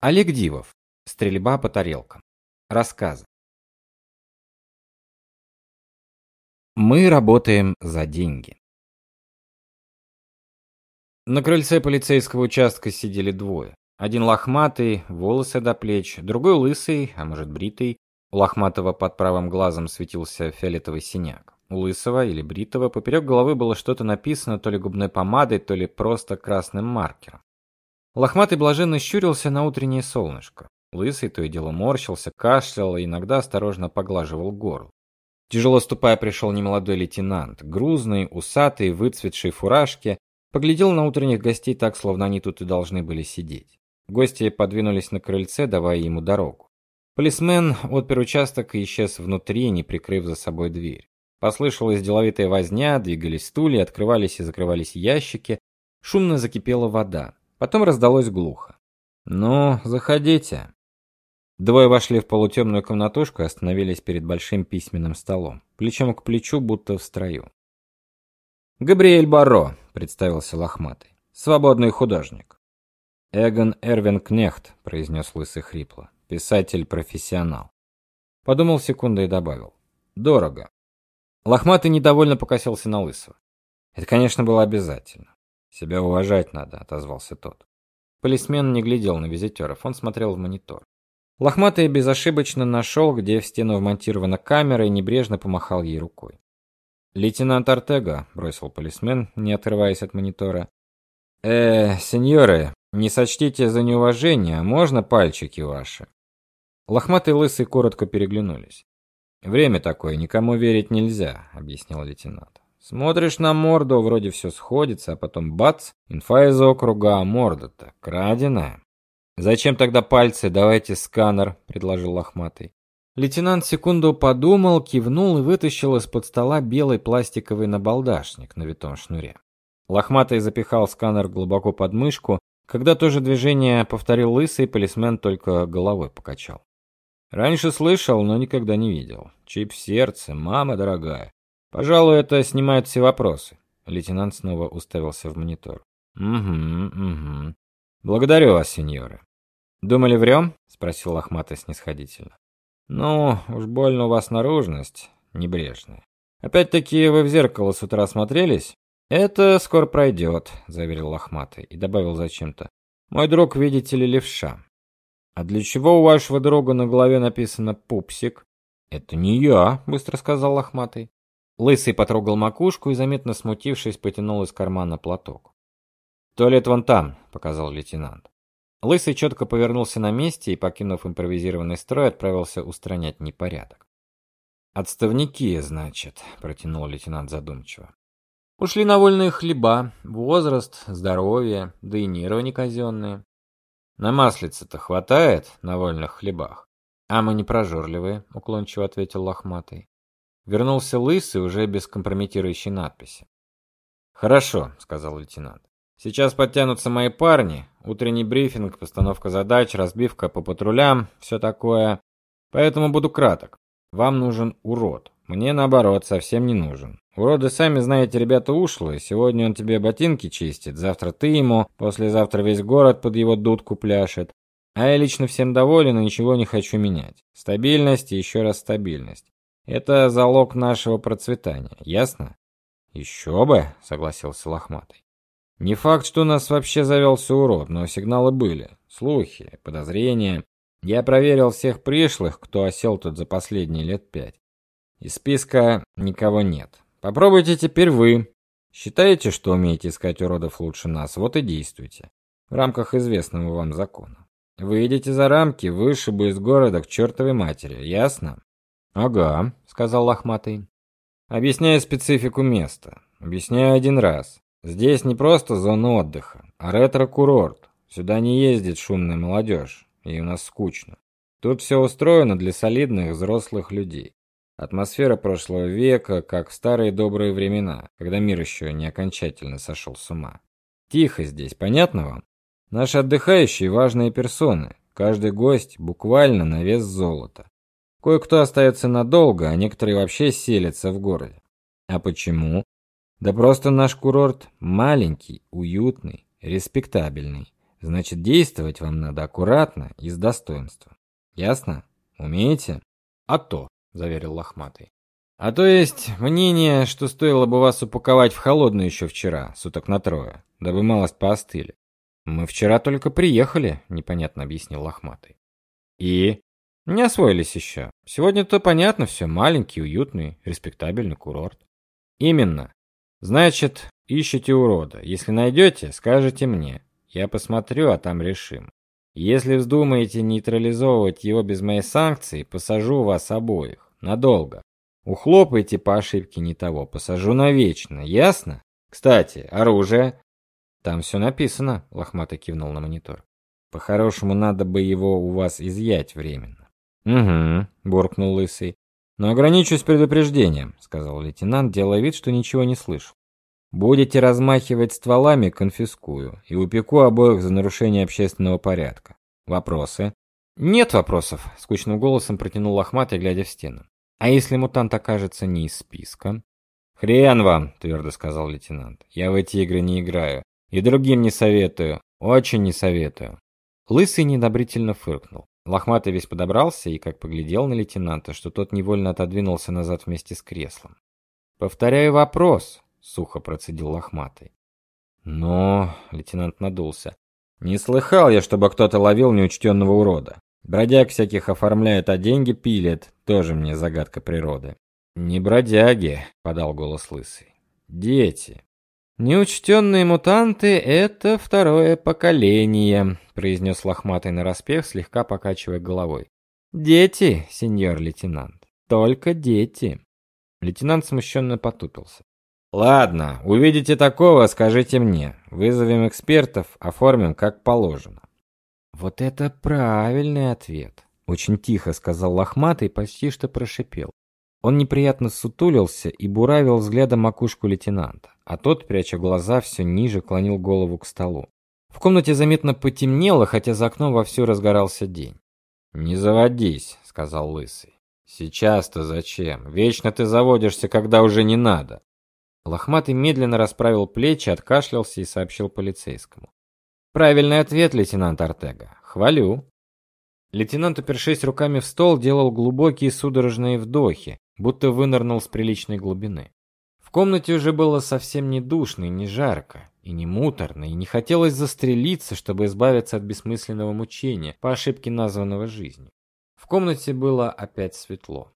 Олег Дивов. Стрельба по тарелкам. Рассказы. Мы работаем за деньги. На крыльце полицейского участка сидели двое. Один лохматый, волосы до плеч, другой лысый, а может бритый. У лохматого под правым глазом светился фиолетовый синяк. У лысого или бритого поперек головы было что-то написано то ли губной помадой, то ли просто красным маркером. Лохматый блаженно щурился на утреннее солнышко. Лысый то и дело морщился, кашлял и иногда осторожно поглаживал горло. Тяжело ступая пришел немолодой лейтенант, грузный, усатый, выцветший фуражке, поглядел на утренних гостей так, словно они тут и должны были сидеть. Гости подвинулись на крыльце, давая ему дорогу. Полисмен отпер участок и исчез внутри, не прикрыв за собой дверь. Послышалась деловитая возня, двигались стулья, открывались и закрывались ящики, шумно закипела вода. Потом раздалось глухо. "Ну, заходите". Двое вошли в полутемную комнатушку и остановились перед большим письменным столом, плечом к плечу, будто в строю. Габриэль Барро, представился лохматый. Свободный художник. Эгон Эрвин Кнехт, произнес лысый хрипло. Писатель-профессионал. Подумал секунду и добавил: "Дорого". Лохматый недовольно покосился на лысого. Это, конечно, было обязательно. Себя уважать надо, отозвался тот. Полисмен не глядел на визитеров, он смотрел в монитор. Лохматый безошибочно нашел, где в стену вмонтирована камера и небрежно помахал ей рукой. Лейтенант Артега, бросил полисмен, не отрываясь от монитора. Э, сеньоры, не сочтите за неуважение, можно пальчики ваши? Лохматый лысый коротко переглянулись. Время такое, никому верить нельзя, объяснил лейтенант. Смотришь на морду, вроде все сходится, а потом бац, инфа из округа, а морда-то краденая. Зачем тогда пальцы? Давайте сканер, предложил лохматый. Лейтенант секунду подумал, кивнул и вытащил из-под стола белый пластиковый набалдашник на витом шнуре. Лохматый запихал сканер глубоко под мышку, когда то же движение повторил лысый, полисмен только головой покачал. Раньше слышал, но никогда не видел. Чип в сердце, мама дорогая. Пожалуй, это снимает все вопросы. Лейтенант снова уставился в монитор. Угу, угу. Благодарю вас, сеньоры. Думали, врем? спросил лохматый снисходительно. Ну, уж больно у вас наружность небрежная. Опять-таки вы в зеркало с утра смотрелись? Это скоро пройдет», — заверил лохматый и добавил зачем-то: "Мой друг, видите ли, левша. А для чего у вашего друга на голове написано пупсик?" "Это не я", быстро сказал лохматый. Лысый потрогал макушку и заметно смутившись, потянул из кармана платок. "Туалет вон там", показал лейтенант. Лысый четко повернулся на месте и, покинув импровизированный строй, отправился устранять непорядок. Отставники, значит, протянул лейтенант задумчиво. Ушли на вольные хлеба, возраст, здоровье, да и нервы не казенные. На маслице-то хватает на вольных хлебах. А мы не прожорливые, уклончиво ответил лохматый. Вернулся лысый уже без компрометирующей надписи. Хорошо, сказал лейтенант. Сейчас подтянутся мои парни, утренний брифинг, постановка задач, разбивка по патрулям, все такое. Поэтому буду краток. Вам нужен урод. Мне наоборот совсем не нужен. Уроды сами знаете, ребята ушлые. Сегодня он тебе ботинки чистит, завтра ты ему, послезавтра весь город под его дудку пляшет. А я лично всем доволен и ничего не хочу менять. Стабильность и еще раз стабильность. Это залог нашего процветания. Ясно? «Еще бы, согласился лохматый. Не факт, что у нас вообще завелся урод, но сигналы были, слухи, подозрения. Я проверил всех пришлых, кто осел тут за последние лет пять. Из списка никого нет. Попробуйте теперь вы. Считаете, что умеете искать уродов лучше нас, вот и действуйте. В рамках известного вам закона. Выйдете за рамки, вышибу из города к чертовой матери, ясно? Ага, сказал лохматый. Объясняю специфику места. Объясняю один раз. Здесь не просто зона отдыха, а ретро-курорт. Сюда не ездит шумная молодежь, и у нас скучно. Тут все устроено для солидных взрослых людей. Атмосфера прошлого века, как в старые добрые времена, когда мир еще не окончательно сошел с ума. Тихо здесь, понятно вам? Наши отдыхающие важные персоны. Каждый гость буквально на вес золота. Кое-кто остается надолго, а некоторые вообще селятся в городе. А почему? Да просто наш курорт маленький, уютный, респектабельный. Значит, действовать вам надо аккуратно и с достоинством. Ясно? Умеете? А то, заверил лохматый. А то есть мнение, что стоило бы вас упаковать в холодную еще вчера, суток на трое, дабы малость поостыли. Мы вчера только приехали, непонятно объяснил лохматый. И не освоились еще. Сегодня-то понятно все, маленький, уютный, респектабельный курорт. Именно. Значит, ищете урода. Если найдете, скажете мне. Я посмотрю, а там решим. Если вздумаете нейтрализовывать его без моей санкции, посажу вас обоих. Надолго. Ухлопайте по ошибке не того, посажу навечно, ясно? Кстати, оружие. Там все написано, лохматый кивнул на монитор. По-хорошему, надо бы его у вас изъять временно. Угу, буркнул лысый. Но ограничусь предупреждением, сказал лейтенант, делая вид, что ничего не слышал. Будете размахивать стволами, конфискую и упеку обоих за нарушение общественного порядка. Вопросы? Нет вопросов, скучным голосом протянул лохматый, глядя в стену. А если мутант окажется не из списка? Хрен вам, твердо сказал лейтенант. Я в эти игры не играю и другим не советую, очень не советую. Лысый недобрительно фыркнул. Лохматый весь подобрался и как поглядел на лейтенанта, что тот невольно отодвинулся назад вместе с креслом. Повторяю вопрос, сухо процедил Лохматый. Но лейтенант надулся. Не слыхал я, чтобы кто-то ловил неучтенного урода. Бродяг всяких оформляют, а деньги пилят. Тоже мне загадка природы. Не бродяги, подал голос лысый. Дети. Неучтенные мутанты это второе поколение, произнес лохматый нараспев, слегка покачивая головой. Дети, сеньор лейтенант. Только дети. Лейтенант смущенно потупился. Ладно, увидите такого, скажите мне. Вызовем экспертов, оформим как положено. Вот это правильный ответ, очень тихо сказал лохматый, почти что прошипел. Он неприятно сутулился и буравил взглядом макушку лейтенанта, а тот, пряча глаза, все ниже клонил голову к столу. В комнате заметно потемнело, хотя за окном вовсю разгорался день. "Не заводись", сказал лысый. "Сейчас-то зачем? Вечно ты заводишься, когда уже не надо". Лохматый медленно расправил плечи, откашлялся и сообщил полицейскому: "Правильный ответ, лейтенант Артега. Хвалю". Лейтенант, упершись руками в стол, делал глубокие судорожные вдохи, будто вынырнул с приличной глубины. В комнате уже было совсем не душно и не жарко, и не муторно, и не хотелось застрелиться, чтобы избавиться от бессмысленного мучения, по ошибке названного жизнью. В комнате было опять светло.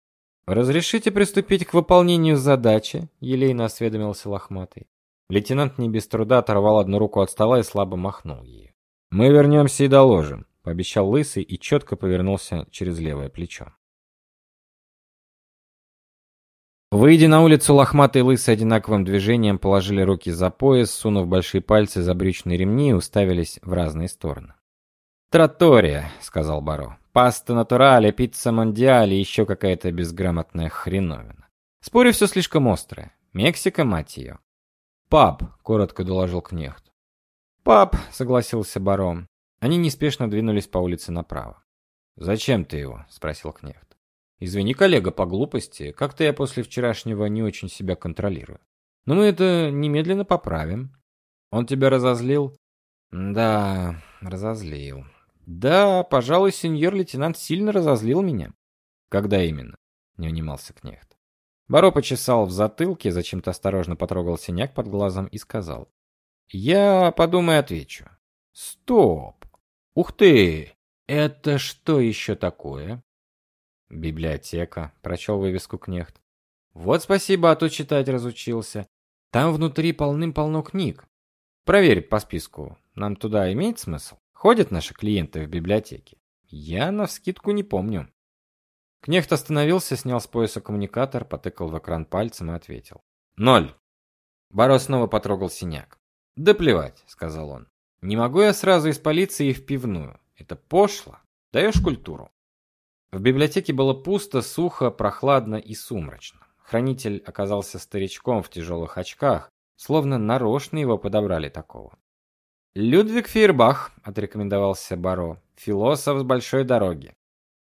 Разрешите приступить к выполнению задачи, елейно осведомился лохматый. Лейтенант не без труда оторвал одну руку от стола и слабо махнул ею. Мы вернемся и доложим, пообещал лысый и четко повернулся через левое плечо. Выйдя на улицу, лохматый и лысый одинаковым движением положили руки за пояс, сунув большие пальцы за брючные ремни и уставились в разные стороны. «Тротория», — сказал Баро. «Паста натурале, пицца мондиале еще какая-то безграмотная хреновина. Спорю, все слишком острое. Мексика, мать ее». «Паб», — коротко доложил Кнехт. «Паб», — согласился Баро. Они неспешно двинулись по улице направо. «Зачем ты его?» — спросил Кнехт. Извини, коллега, по глупости. Как-то я после вчерашнего не очень себя контролирую. Но мы это немедленно поправим. Он тебя разозлил? Да, разозлил. Да, пожалуй, сеньор лейтенант сильно разозлил меня. Когда именно? Не унимался Кнехт. Баро почесал в затылке, зачем-то осторожно потрогал синяк под глазом и сказал: "Я подумаю, отвечу". Стоп. Ух ты. Это что еще такое? Библиотека, прочел вывеску Кнехт. Вот спасибо, а то читать разучился. Там внутри полным-полно книг. Проверь по списку. Нам туда имеет смысл? Ходят наши клиенты в библиотеке? Я на вскидку не помню. Кнехт остановился, снял с пояса коммуникатор, потыкал в экран пальцем и ответил: "Ноль". Баро снова потрогал синяк. "Да плевать", сказал он. "Не могу я сразу из полиции в пивную. Это пошло. Даешь культуру". В библиотеке было пусто, сухо, прохладно и сумрачно. Хранитель оказался старичком в тяжелых очках, словно нарочно его подобрали такого. Людвиг Фейербах, отрекомендовался Баро, философ с большой дороги.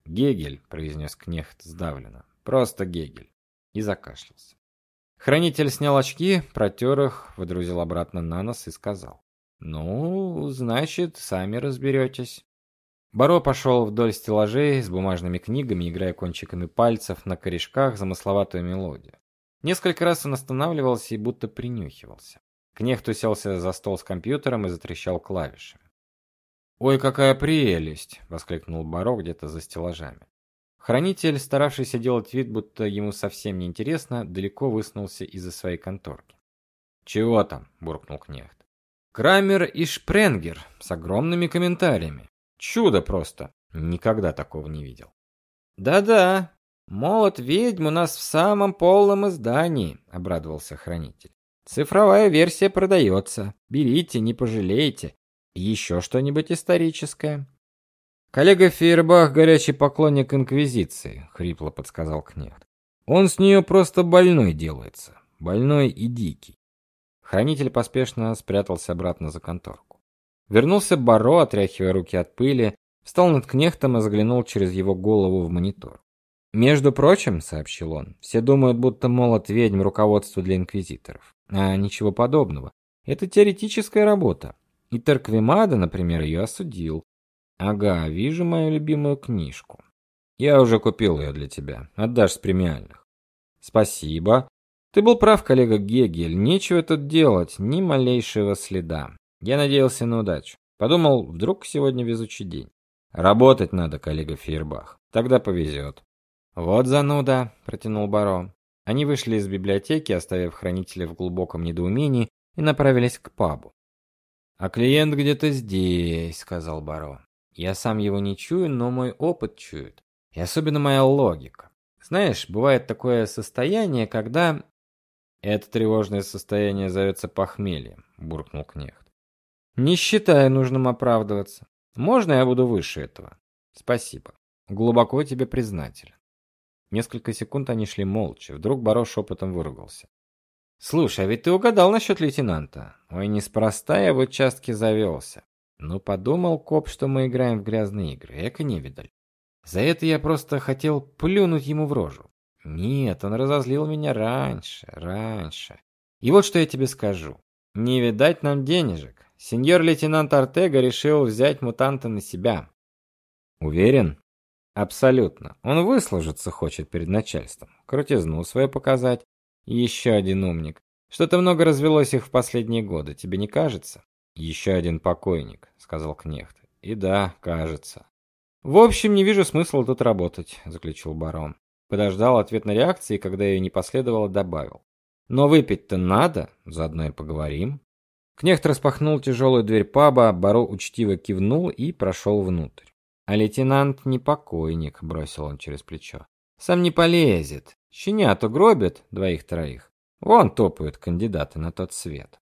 Гегель, произнес Кнехт сдавленно. Просто Гегель. И закашлялся. Хранитель снял очки, протер их, выдрузил обратно на нос и сказал: Ну, значит, сами разберетесь. Баро пошел вдоль стеллажей с бумажными книгами, играя кончиками пальцев на корешках замысловатую мелодию. Несколько раз он останавливался и будто принюхивался. Кнехт уселся за стол с компьютером и затрещал клавишами. "Ой, какая прелесть", воскликнул Баро где-то за стеллажами. Хранитель, старавшийся делать вид, будто ему совсем не интересно, далеко высунулся из-за своей конторки. "Чего там?" буркнул Кнехт. "Крамер и Шпренгер с огромными комментариями. Чудо просто. Никогда такого не видел". "Да-да, молот ведьм у нас в самом полном издании", обрадовался хранитель. Цифровая версия продается. Берите, не пожалеете. Еще что-нибудь историческое? Коллега Фейербах горячий поклонник инквизиции, хрипло подсказал Кнехт. Он с нее просто больной делается, больной и дикий. Хранитель поспешно спрятался обратно за конторку. Вернулся Баро, отряхивая руки от пыли, встал над Кнехтом и заглянул через его голову в монитор. Между прочим, сообщил он, все думают, будто молот ведьм руководство для инквизиторов. А ничего подобного. Это теоретическая работа. И Тарквимада, например, ее осудил. Ага, вижу мою любимую книжку. Я уже купил ее для тебя. Отдашь с премиальных. Спасибо. Ты был прав, коллега Гегель. Нечего тут делать, ни малейшего следа. Я надеялся на удачу. Подумал, вдруг сегодня везучий день. Работать надо, коллега Фейербах. Тогда повезет. Вот зануда, протянул Барон. Они вышли из библиотеки, оставив хранителя в глубоком недоумении, и направились к пабу. А клиент где-то здесь, сказал Баро. Я сам его не чую, но мой опыт чует, и особенно моя логика. Знаешь, бывает такое состояние, когда это тревожное состояние зовется похмельем, буркнул Кнехт. Не считаю нужным оправдываться. Можно я буду выше этого? Спасибо. Глубоко тебе признателен. Несколько секунд они шли молча. Вдруг Барош шепотом выругался. Слушай, а ведь ты угадал насчет лейтенанта. Ой, неспроста я в участке завелся. Ну, подумал коп, что мы играем в грязные игры. Эко не видаль. За это я просто хотел плюнуть ему в рожу. Нет, он разозлил меня раньше, раньше. И вот что я тебе скажу. Не видать нам денежек. Сеньор лейтенант Артега решил взять мутанта на себя. Уверен? Абсолютно. Он выслужиться хочет перед начальством, крутизну свою показать. Еще один умник. Что-то много развелось их в последние годы, тебе не кажется? Еще один покойник, сказал Кнехт. И да, кажется. В общем, не вижу смысла тут работать, заключил барон. Подождал ответной реакции, и когда ее не последовало, добавил: "Но выпить-то надо, заодно и поговорим". Кнехт распахнул тяжелую дверь паба, Баро учтиво кивнул и прошел внутрь. А лейтенант не покойник, бросил он через плечо. Сам не полезет. Щенят угробят двоих-троих. Вон топают кандидаты на тот свет.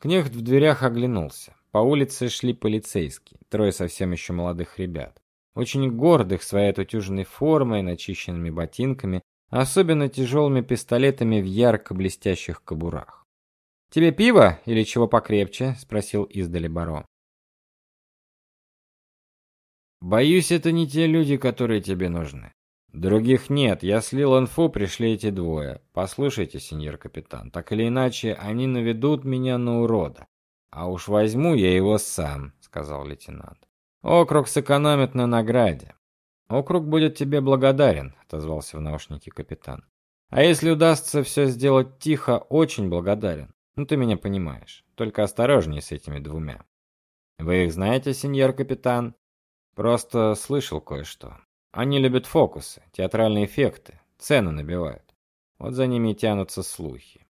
Кнехт в дверях оглянулся. По улице шли полицейские, трое совсем еще молодых ребят, очень гордых своей отутюженной формой, начищенными ботинками, особенно тяжелыми пистолетами в ярко блестящих кобурах. "Тебе пиво или чего покрепче?" спросил издали барон. Боюсь, это не те люди, которые тебе нужны. Других нет. Я слил инфу, пришли эти двое. Послушайте, сеньор капитан, так или иначе они наведут меня на урода. А уж возьму я его сам, сказал лейтенант. Округ сэкономит на награде. Округ будет тебе благодарен, отозвался в наушнике капитан. А если удастся все сделать тихо, очень благодарен. Ну ты меня понимаешь. Только осторожнее с этими двумя. Вы их знаете, сеньор капитан? Просто слышал кое-что. Они любят фокусы, театральные эффекты, цены набивают. Вот за ними и тянутся слухи.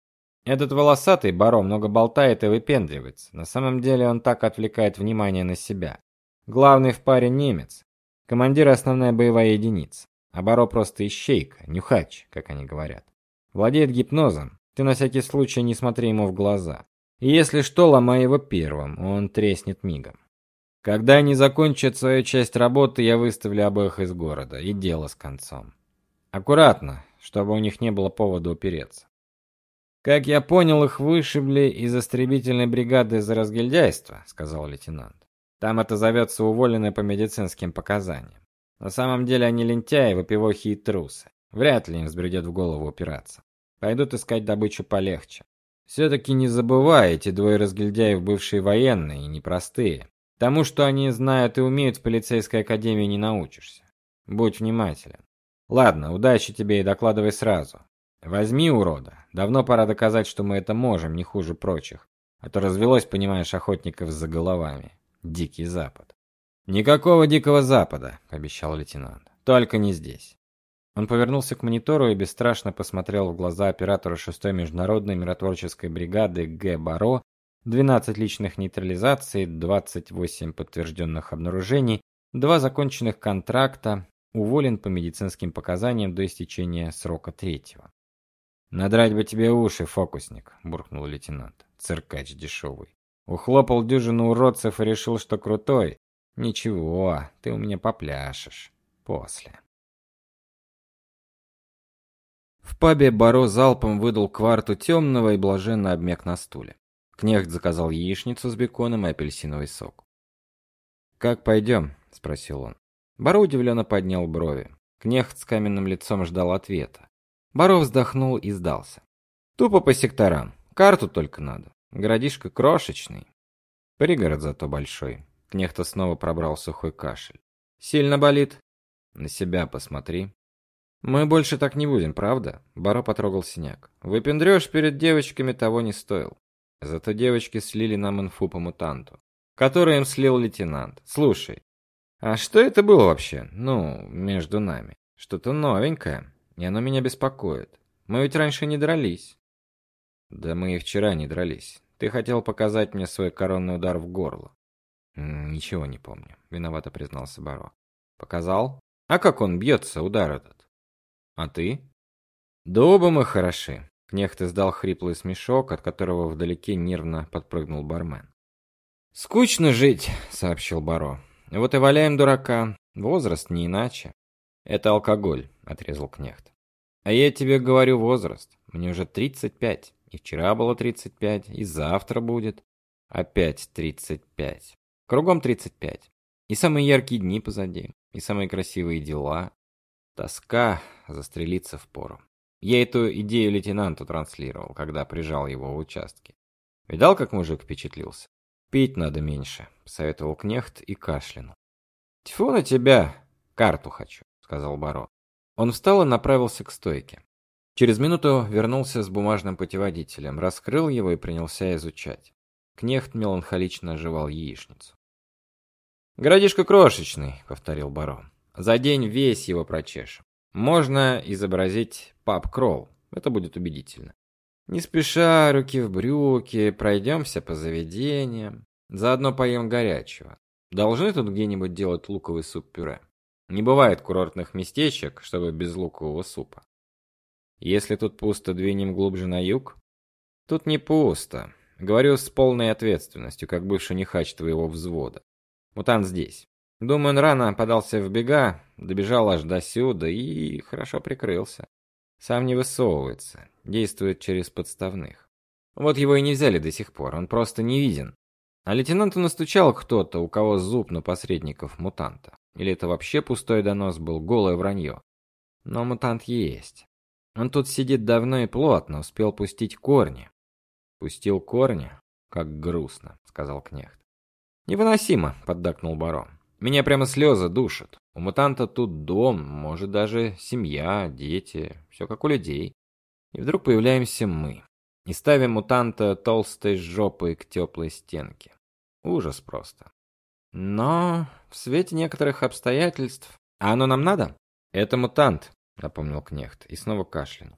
Этот волосатый барон много болтает и выпендривается. На самом деле он так отвлекает внимание на себя. Главный в паре немец. Командир основная боевая единица. А баро просто ищейка, нюхач, как они говорят. Владеет гипнозом. Ты на всякий случай не смотри ему в глаза. И если что, ломай его первым, он треснет мигом. Когда они закончат свою часть работы, я выставлю обоих из города, и дело с концом. Аккуратно, чтобы у них не было повода упереться. Как я понял, их вышибли из истребительной бригады за разгильдяйство, сказал лейтенант. Там это зовется уволенные по медицинским показаниям. На самом деле они лентяи, выпивохи и трусы. Вряд ли им взбредет в голову упираться. Пойдут искать добычу полегче. все таки не забывай, эти двое разгильдяев бывшие военные и непростые. Тому, что они знают и умеют в полицейской академии не научишься. Будь внимателен. Ладно, удачи тебе и докладывай сразу. Возьми урода. Давно пора доказать, что мы это можем, не хуже прочих. А то развелось, понимаешь, охотников за головами. Дикий Запад. Никакого Дикого Запада, обещал лейтенант. Только не здесь. Он повернулся к монитору и бесстрашно посмотрел в глаза оператору 6-й международной миротворческой бригады Г. Баро. 12 личных нейтрализаций, 28 подтвержденных обнаружений, два законченных контракта, уволен по медицинским показаниям до истечения срока третьего. Надрать бы тебе уши, фокусник, буркнул лейтенант. Циркач дешевый. Ухлопал дюжину уродцев и решил, что крутой. Ничего, ты у меня попляшешь после. В пабе Баро залпом выдал кварту темного и блаженно обмяк на стуле. Кнехт заказал яичницу с беконом и апельсиновый сок. «Как пойдем?» — спросил он. Баро удивленно поднял брови. Кнехт с каменным лицом ждал ответа. Баров вздохнул и сдался. Тупо по секторам. Карту только надо. Городишко крошечный. Пригород зато большой. Кнехта снова пробрал сухой кашель. Сильно болит? На себя посмотри. Мы больше так не будем, правда? Баро потрогал синяк. Выпендрёж перед девочками того не стоил. Зато девочки слили нам инфу по мутанту, который им слил лейтенант. Слушай, а что это было вообще? Ну, между нами. Что-то новенькое. И оно меня беспокоит. Мы ведь раньше не дрались. Да мы и вчера не дрались. Ты хотел показать мне свой коронный удар в горло. Ничего не помню, виновато признался Баро. Показал? А как он бьется, удар этот? А ты? Да оба мы хороши. Кнехт издал хриплый смешок, от которого вдалеке нервно подпрыгнул бармен. Скучно жить, сообщил Баро. Вот и валяем дурака. Возраст не иначе. Это алкоголь, отрезал Кнехт. А я тебе говорю возраст. Мне уже 35. И вчера было 35, и завтра будет опять 35. Кругом 35. И самые яркие дни позади, и самые красивые дела. Тоска застрелиться в пору. Я эту идею лейтенанту транслировал, когда прижал его в участке. Видал, как мужик впечатлился? Пить надо меньше, советовал Кнехт и кашлянул. Тьфу на тебя, карту хочу сказал Баро. Он встал и направился к стойке. Через минуту вернулся с бумажным путеводителем, раскрыл его и принялся изучать. Кнехт меланхолично жевал яичницу. Городишко крошечный, повторил Баро. За день весь его прочешем. Можно изобразить паб-кролл. Это будет убедительно. Не спеша, руки в брюки, пройдемся по заведениям, заодно поем горячего. Должны тут где-нибудь делать луковый суп-пюре. Не бывает курортных местечек, чтобы без лукового супа. Если тут пусто, двинем глубже на юг? Тут не пусто. Говорю с полной ответственностью, как бывший нехач твоего взвода. Мутант здесь. Думаю, он рано подался в бега, добежал аж до сюда и хорошо прикрылся. Сам не высовывается, действует через подставных. Вот его и не взяли до сих пор, он просто не виден. А лейтенанту настучал кто-то, у кого зуб на посредников мутанта. Или это вообще пустой донос был, голое вранье. Но мутант есть. Он тут сидит давно и плотно, успел пустить корни. Пустил корни? Как грустно, сказал Кнехт. Невыносимо, поддакнул барон. Меня прямо слезы душат. У мутанта тут дом, может даже семья, дети, все как у людей. И вдруг появляемся мы и ставим мутанта толстой жопой к теплой стенке. Ужас просто. Но в свете некоторых обстоятельств... А оно нам надо? Это мутант, напомнил Кнехт и снова кашлянул.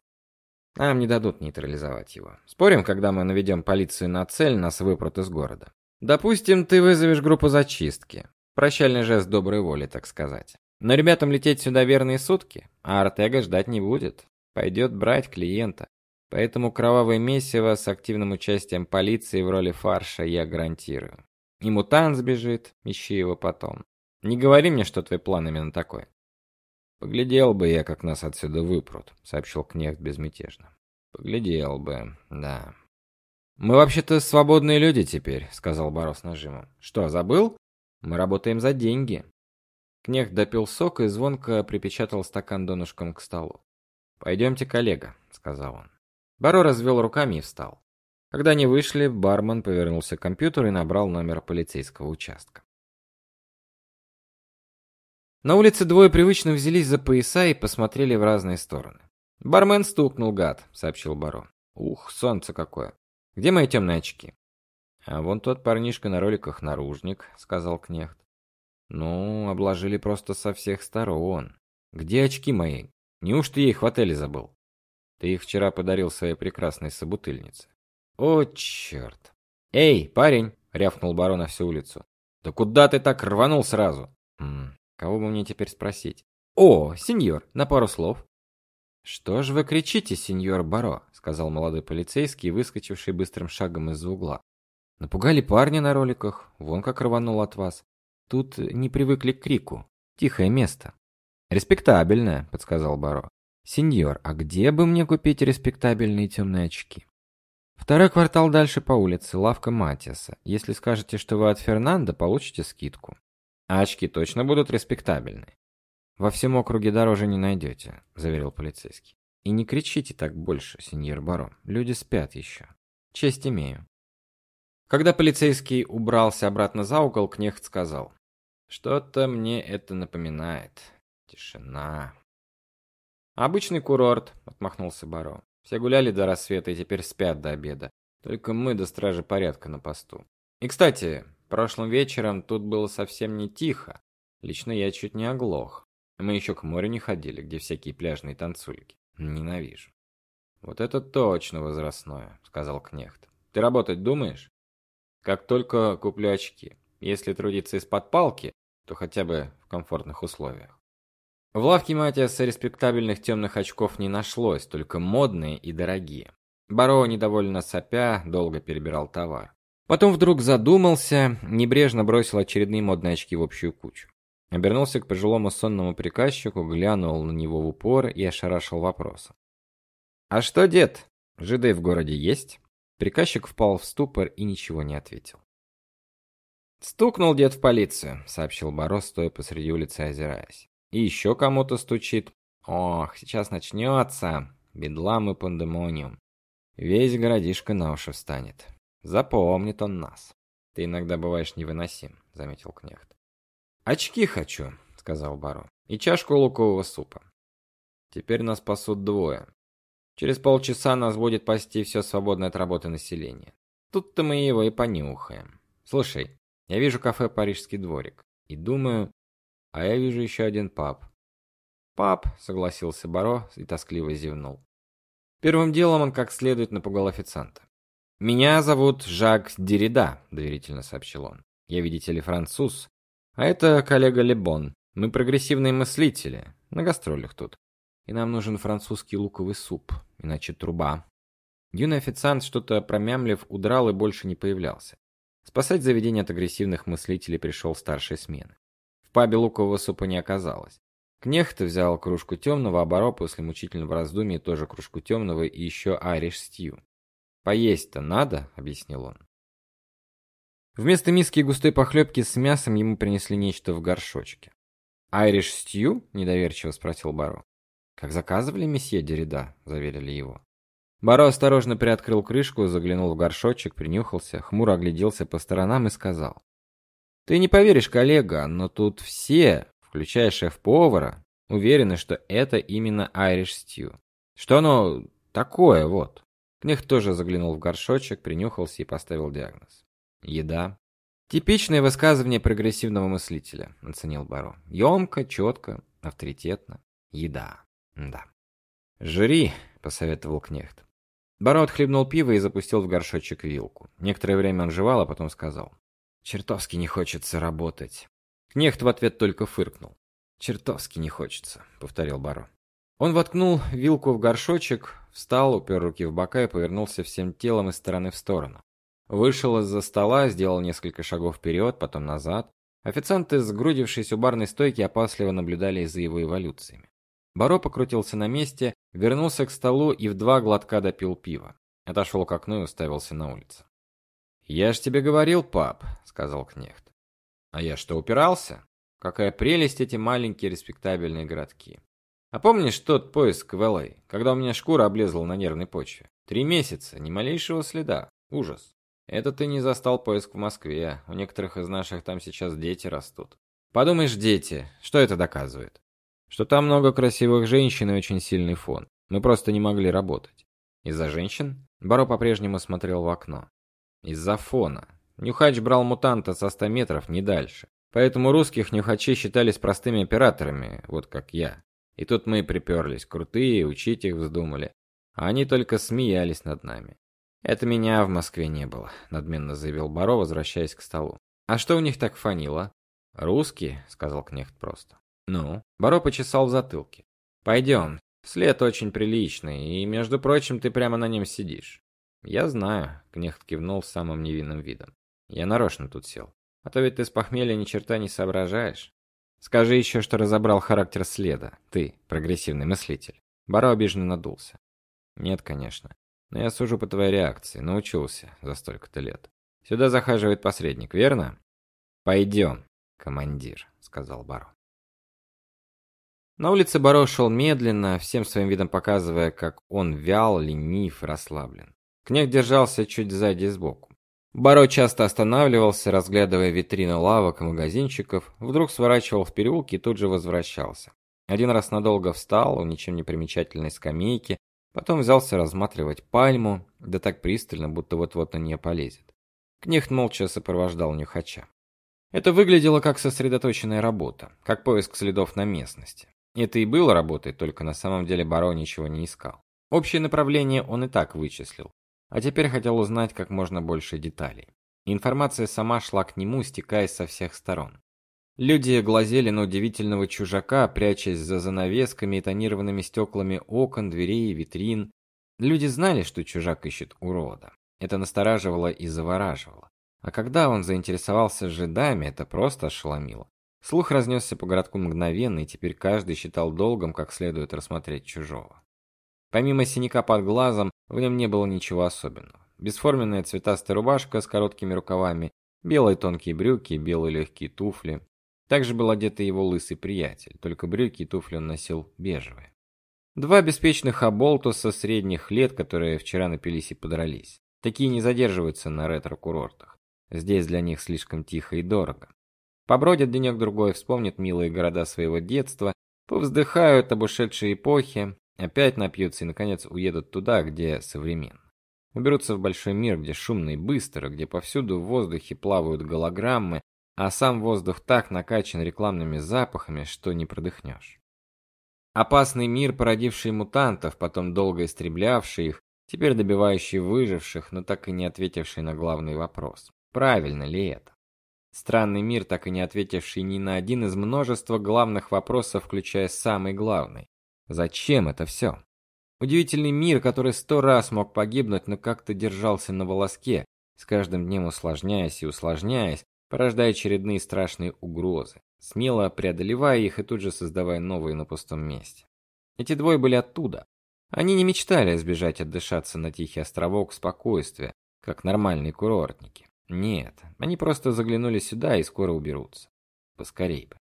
Нам не дадут нейтрализовать его. Спорим, когда мы наведем полицию на цель, нас выпрут из города. Допустим, ты вызовешь группу зачистки. Прощальный жест доброй воли, так сказать. Но ребятам лететь сюда верные сутки, а Артега ждать не будет. Пойдет брать клиента. Поэтому кровавое месиво с активным участием полиции в роли фарша я гарантирую. И мутант сбежит, ищи его потом. Не говори мне, что твой план именно такой. Поглядел бы я, как нас отсюда выпрут, сообщил Кнехт безмятежно. Поглядел бы, да. Мы вообще-то свободные люди теперь, сказал Барос с нажимом. Что, забыл? Мы работаем за деньги. Кнехт допил сок и звонко припечатал стакан донышком к столу. «Пойдемте, коллега», — сказал он. Баро развел руками и встал. Когда они вышли, бармен повернулся к компьютеру и набрал номер полицейского участка. На улице двое привычно взялись за пояса и посмотрели в разные стороны. Бармен стукнул, гад, сообщил барон. Ух, солнце какое. Где мои темные очки? А вон тот парнишка на роликах наружник, сказал кнехт. Ну, обложили просто со всех сторон. Где очки мои? Неужто я их в отеле забыл? Ты их вчера подарил своей прекрасной собутыльнице. О, черт. Эй, парень, рявкнул барон на всю улицу. Да куда ты так рванул сразу? Хм, кого бы мне теперь спросить? О, сеньор, на пару слов. Что ж вы кричите, сеньор Баро, сказал молодой полицейский, выскочивший быстрым шагом из-за угла. Напугали парня на роликах, вон как рванул от вас. Тут не привыкли к крику. Тихое место. Респектабельное, подсказал Баро. Сеньор, а где бы мне купить респектабельные темные очки? Второй квартал дальше по улице, лавка Матиаса. Если скажете, что вы от Фернандо, получите скидку. А очки точно будут респектабельные. Во всем округе дороже не найдете», — заверил полицейский. И не кричите так больше, сеньор барон. Люди спят еще. Честь имею. Когда полицейский убрался обратно за угол, Кнехт сказал: "Что-то мне это напоминает. Тишина". Обычный курорт, отмахнулся барон. Все гуляли до рассвета и теперь спят до обеда. Только мы до стражи порядка на посту. И, кстати, прошлым вечером тут было совсем не тихо. Лично я чуть не оглох. Мы еще к морю не ходили, где всякие пляжные танцульки. Ненавижу. Вот это точно возрастное, сказал Кнехт. Ты работать думаешь? Как только куплю очки. Если трудиться из-под палки, то хотя бы в комфортных условиях. В лавке Матиаса респектабельных темных очков не нашлось, только модные и дорогие. Баро, недовольно сопя, долго перебирал товар. Потом вдруг задумался, небрежно бросил очередные модные очки в общую кучу. Обернулся к пожилому сонному приказчику, глянул на него в упор и ошарашил вопросом. «А что, дед, жиды в городе есть?» Приказчик впал в ступор и ничего не ответил. «Стукнул дед в полицию», — сообщил Баро, стоя посреди улицы, озираясь. И еще кому-то стучит. Ох, сейчас начнется. Бедлам и пандемониум. Весь городишко на уши встанет. Запомнит он нас. Ты иногда бываешь невыносим, заметил Кнехт. Очки хочу, сказал барон. И чашку лукового супа. Теперь нас пасут двое. Через полчаса нас будет пасти все свободное от работы население. Тут-то мы его и понюхаем. Слушай, я вижу кафе Парижский дворик и думаю, а я вижу еще один паб. Паб, согласился Баро и тоскливо зевнул. Первым делом он как следует напугал официанта. Меня зовут Жак Дерида, доверительно сообщил он. Я, видите ли, француз, а это коллега Лебон. Мы прогрессивные мыслители, на гастролях тут. И нам нужен французский луковый суп, иначе труба. Юный официант что-то промямлив удрал и больше не появлялся. Спасать заведение от агрессивных мыслителей пришел старшей смены. В пабе лукового супа не оказалось. Кнехт взял кружку темного, а после мучительного раздумья тоже кружку темного и еще айриш стью. «Поесть-то надо», — объяснил он. Вместо миски густой похлебки с мясом ему принесли нечто в горшочке. «Айриш стью?» — недоверчиво спросил Баро. «Как заказывали, месье Дерида», — заверили его. Баро осторожно приоткрыл крышку, заглянул в горшочек, принюхался, хмуро огляделся по сторонам и сказал. Ты не поверишь, коллега, но тут все, включая шеф-повара, уверены, что это именно Irish Stew. Что оно такое, вот. Кнех тоже заглянул в горшочек, принюхался и поставил диагноз. Еда. Типичное высказывание прогрессивного мыслителя, оценил Баро. Емко, четко, авторитетно. Еда. Да. Жри, посоветовал Кнехт. Баро отхлебнул пиво и запустил в горшочек вилку. Некоторое время он жевал, а потом сказал: Чертовски не хочется работать. Кнехт в ответ только фыркнул. Чертовски не хочется, повторил барон. Он воткнул вилку в горшочек, встал, упер руки в бока и повернулся всем телом из стороны в сторону. Вышел из-за стола, сделал несколько шагов вперед, потом назад. Официанты, сгрудившись у барной стойки, опасливо наблюдали за его эволюциями. Баро покрутился на месте, вернулся к столу и в два глотка допил пива. Отошел к окну и уставился на улицу. «Я ж тебе говорил, пап», — сказал Кнехт. «А я что, упирался? Какая прелесть эти маленькие респектабельные городки. А помнишь тот поиск в Л.А., когда у меня шкура облезла на нервной почве? Три месяца, ни малейшего следа. Ужас. Это ты не застал поиск в Москве. У некоторых из наших там сейчас дети растут. Подумаешь, дети. Что это доказывает? Что там много красивых женщин и очень сильный фон. Мы просто не могли работать. Из-за женщин? Баро по-прежнему смотрел в окно. Из-за фона. Нюхач брал мутанта со 100 метров, не дальше. Поэтому русских нюхачей считались простыми операторами, вот как я. И тут мы приперлись, крутые, учить их вздумали. А они только смеялись над нами. Это меня в Москве не было, надменно заявил Баро, возвращаясь к столу. А что у них так фанило? Русские, сказал кнехт просто. Ну, Баро почесал в затылке. Пойдем. След очень приличный, и, между прочим, ты прямо на нем сидишь. Я знаю, кнехт кивнул самым невинным видом. Я нарочно тут сел. А то ведь ты с похмелья ни черта не соображаешь. Скажи еще, что разобрал характер следа. Ты, прогрессивный мыслитель. Баро обиженно надулся. Нет, конечно. Но я сужу по твоей реакции. Научился за столько-то лет. Сюда захаживает посредник, верно? Пойдем, командир, сказал Баро. На улице Баро шел медленно, всем своим видом показывая, как он вял, ленив, расслаблен. Князь держался чуть сзади и сбоку. Баро часто останавливался, разглядывая витрины лавок и магазинчиков, вдруг сворачивал в переулки и тут же возвращался. Один раз надолго встал у ничем не примечательной скамейки, потом взялся рассматривать пальму, да так пристально, будто вот-вот на нее полезет. Кнехт молча сопровождал нюхача. Это выглядело как сосредоточенная работа, как поиск следов на местности. Это и было работой, только на самом деле Баро ничего не искал. Общее направление он и так вычислил а теперь хотел узнать как можно больше деталей. Информация сама шла к нему, стекаясь со всех сторон. Люди глазели на удивительного чужака, прячась за занавесками и тонированными стеклами окон, дверей и витрин. Люди знали, что чужак ищет урода. Это настораживало и завораживало. А когда он заинтересовался жидами, это просто ошеломило. Слух разнесся по городку мгновенно, и теперь каждый считал долгом как следует рассмотреть чужого. Помимо синяка под глазом, в нем не было ничего особенного. Бесформенная цветастая рубашка с короткими рукавами, белые тонкие брюки, белые легкие туфли. Также был одет и его лысый приятель, только брюки и туфли он носил бежевые. Два беспечных оболтуса средних лет, которые вчера напились и подрались. Такие не задерживаются на ретро-курортах. Здесь для них слишком тихо и дорого. Побродят денек другой, вспомнят милые города своего детства, повздыхают об ушедшей эпохе, Опять напьются и, наконец, уедут туда, где современно. Уберутся в большой мир, где шумно и быстро, где повсюду в воздухе плавают голограммы, а сам воздух так накачан рекламными запахами, что не продыхнешь. Опасный мир, породивший мутантов, потом долго истреблявший их, теперь добивающий выживших, но так и не ответивший на главный вопрос. Правильно ли это? Странный мир, так и не ответивший ни на один из множества главных вопросов, включая самый главный. Зачем это все? Удивительный мир, который сто раз мог погибнуть, но как-то держался на волоске, с каждым днем усложняясь и усложняясь, порождая очередные страшные угрозы, смело преодолевая их и тут же создавая новые на пустом месте. Эти двое были оттуда. Они не мечтали сбежать отдышаться на тихий островок спокойствия, как нормальные курортники. Нет, они просто заглянули сюда и скоро уберутся. Поскорей бы.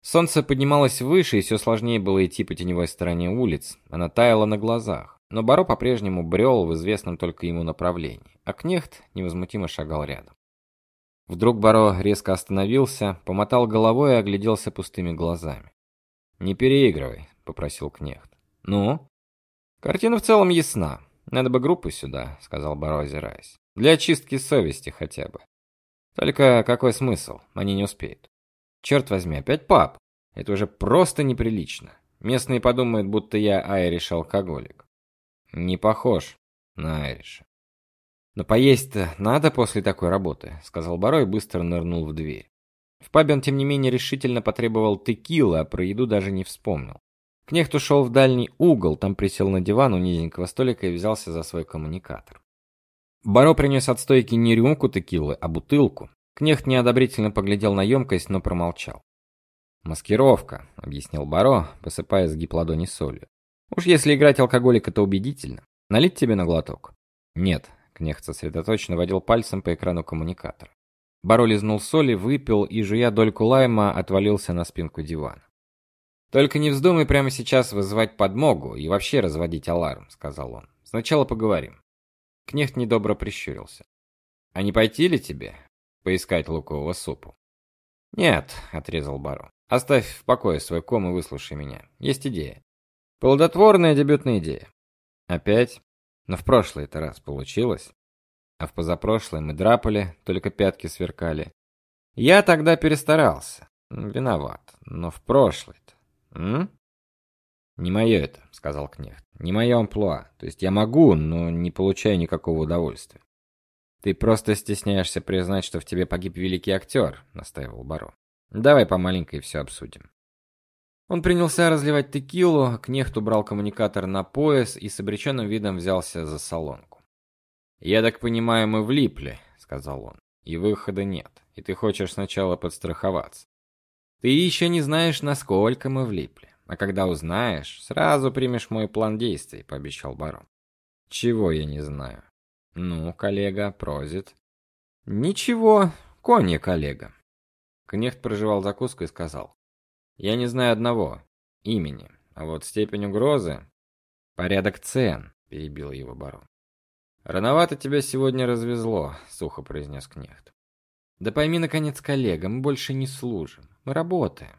Солнце поднималось выше, и все сложнее было идти по теневой стороне улиц. Она таяла на глазах. Но Баро по-прежнему брел в известном только ему направлении, а Кнехт невозмутимо шагал рядом. Вдруг Баро резко остановился, помотал головой и огляделся пустыми глазами. "Не переигрывай", попросил Кнехт. "Ну?" "Картина в целом ясна. Надо бы группу сюда", сказал Баро, озираясь. "Для очистки совести хотя бы. Только какой смысл? Они не успеют". Черт возьми, опять пап. Это уже просто неприлично. Местные подумают, будто я айриш-алкоголик. Не похож на айриша. Но поесть-то надо после такой работы, сказал Баро и быстро нырнул в дверь. В пабе он тем не менее решительно потребовал текилы, а про еду даже не вспомнил. Кнехт ушел в дальний угол, там присел на диван у низенького столика и взялся за свой коммуникатор. Баро принес от стойки не рюмку текилы, а бутылку, Кнехт неодобрительно поглядел на емкость, но промолчал. Маскировка, объяснил Баро, посыпая сгиб ладони солью. Уж если играть алкоголика, то убедительно. Налить тебе на глоток? Нет, Кнехт сосредоточенно водил пальцем по экрану коммуникатора. Баро лизнул соли, выпил и жуя дольку лайма, отвалился на спинку дивана. Только не вздумай прямо сейчас вызывать подмогу и вообще разводить аларм, сказал он. Сначала поговорим. Кнехт недобро прищурился. А не пойти ли тебе поискать лукового супу? Нет, отрезал Баро. Оставь в покое свой ком и выслушай меня. Есть идея. Плодотворная дебютная идея. Опять? Но в прошлый это раз получилось. А в позапрошлый мы драпали, только пятки сверкали. Я тогда перестарался. Виноват. Но в прошлый-то... Не мое это, сказал Кнехт. Не мое амплуа. То есть я могу, но не получаю никакого удовольствия. Ты просто стесняешься признать, что в тебе погиб великий актер», — настаивал Баро. Давай по маленькой все обсудим. Он принялся разливать текилу, а Кнехт убрал коммуникатор на пояс и с обреченным видом взялся за солонку. «Я так понимаю, мы влипли», — сказал он. «И выхода нет, и ты хочешь сначала подстраховаться. Ты еще не знаешь, насколько мы влипли. А когда узнаешь, сразу примешь мой план действий, пообещал барон. Чего я не знаю? Ну, коллега, прозит. Ничего, кони, коллега. Кнехт прожевал закуску и сказал: "Я не знаю одного имени, а вот степень угрозы порядок цен", перебил его барон. Рановато тебя сегодня развезло, сухо произнес Кнехт. Да пойми наконец, коллега, мы больше не служим, мы работаем.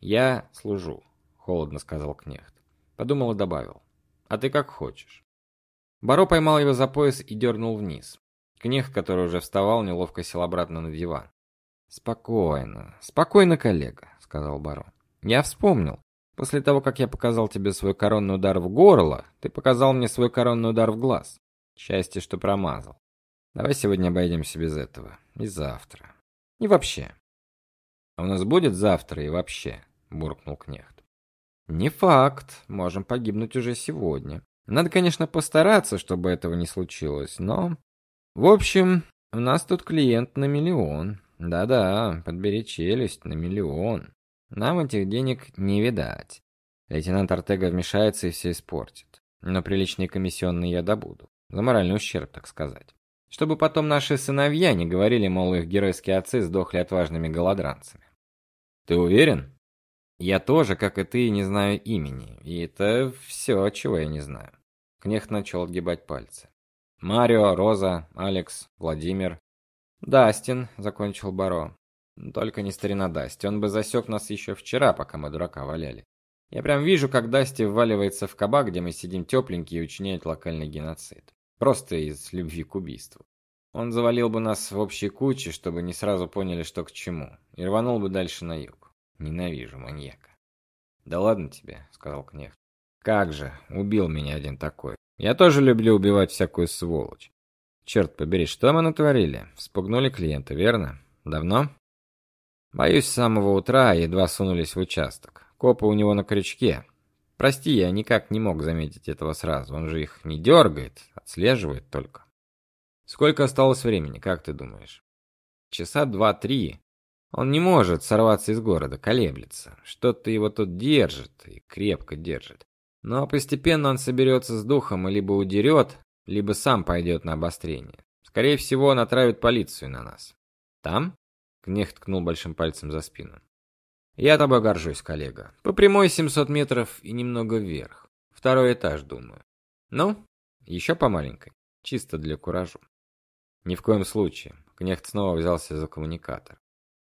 Я служу холодно сказал Кнехт. Подумал и добавил: "А ты как хочешь". Баро поймал его за пояс и дернул вниз. Кнехт, который уже вставал, неловко сел обратно на диван. "Спокойно, спокойно, коллега", сказал Баро. "Я вспомнил. После того, как я показал тебе свой коронный удар в горло, ты показал мне свой коронный удар в глаз. Счастье, что промазал. Давай сегодня обойдемся без этого. И завтра. И вообще. А у нас будет завтра и вообще, буркнул Кнехт. Не факт, можем погибнуть уже сегодня. Надо, конечно, постараться, чтобы этого не случилось, но в общем, у нас тут клиент на миллион. Да-да, подбери челюсть на миллион. Нам этих денег не видать. Лейтенант Артега вмешается и все испортит. Но приличные комиссионные я добуду. За моральный ущерб, так сказать. Чтобы потом наши сыновья не говорили, мол, их геройские отцы сдохли отважными голодранцами. Ты уверен? Я тоже, как и ты, не знаю имени, и это все, чего я не знаю. Кнехт начал отгибать пальцы. Марио, Роза, Алекс, Владимир. Дастин, закончил Баро. Только не старина Дасти, он бы засек нас еще вчера, пока мы дурака валяли. Я прям вижу, как Дасти вваливается в кабак, где мы сидим тепленькие и учиняет локальный геноцид. Просто из любви к убийству. Он завалил бы нас в общей куче, чтобы не сразу поняли, что к чему, и рванул бы дальше на юг. Ненавижу маньяка. Да ладно тебе, сказал Кнехт. Как же, убил меня один такой. Я тоже люблю убивать всякую сволочь. Черт побери, что мы натворили? Вспугнули клиента, верно? Давно? Боюсь, с самого утра едва сунулись в участок. Копы у него на крючке. Прости, я никак не мог заметить этого сразу. Он же их не дергает, отслеживает только. Сколько осталось времени, как ты думаешь? Часа два-три. Он не может сорваться из города, колеблется. Что-то его тут держит и крепко держит. Но постепенно он соберется с духом и либо удерет, либо сам пойдет на обострение. Скорее всего, он отравит полицию на нас. Там? Кнехт ткнул большим пальцем за спину. Я тобой горжусь, коллега. По прямой 700 метров и немного вверх. Второй этаж, думаю. Ну, еще по маленькой, чисто для куражу. Ни в коем случае. Кнехт снова взялся за коммуникатор.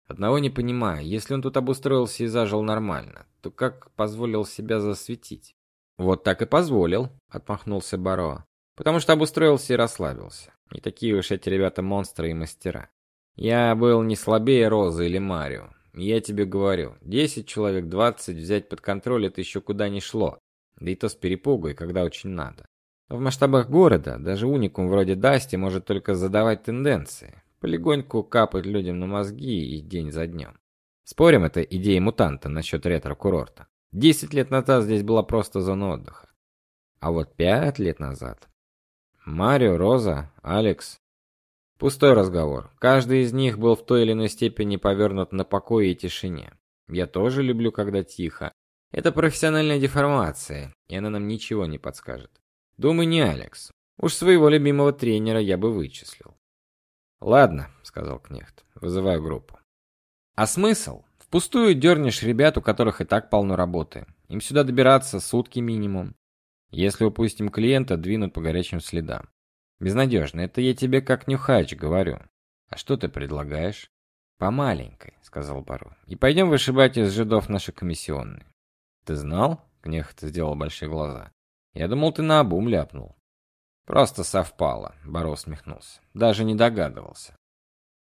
Одного не понимаю, если он тут обустроился и зажил нормально, то как позволил себя засветить? Вот так и позволил, отмахнулся Баро. Потому что обустроился и расслабился. Не такие уж эти ребята монстры и мастера. Я был не слабее Розы или Марио. Я тебе говорю, 10 человек, 20 взять под контроль это еще куда ни шло. Да и то с перепугу, и когда очень надо. В масштабах города даже уникум вроде Дасти может только задавать тенденции, полегоньку капать людям на мозги и день за днем. Спорим, это идея мутанта насчет ретро-курорта. Десять лет назад здесь была просто зона отдыха. А вот пять лет назад... Марио, Роза, Алекс... Пустой разговор. Каждый из них был в той или иной степени повернут на покой и тишине. Я тоже люблю, когда тихо. Это профессиональная деформация, и она нам ничего не подскажет. Думаю, не Алекс. Уж своего любимого тренера я бы вычислил. Ладно, сказал Кнехт. Вызываю группу. А смысл? Впустую дернешь ребят, у которых и так полно работы. Им сюда добираться сутки минимум. Если упустим клиента, двинут по горячим следам. Безнадежно, это я тебе как нюхач говорю. А что ты предлагаешь? По маленькой, сказал Бару. И пойдем вышибать из жидов наши комиссионные. Ты знал? Кнехт сделал большие глаза. Я думал, ты на обум ляпнул. Просто совпало, Баро усмехнулся. Даже не догадывался.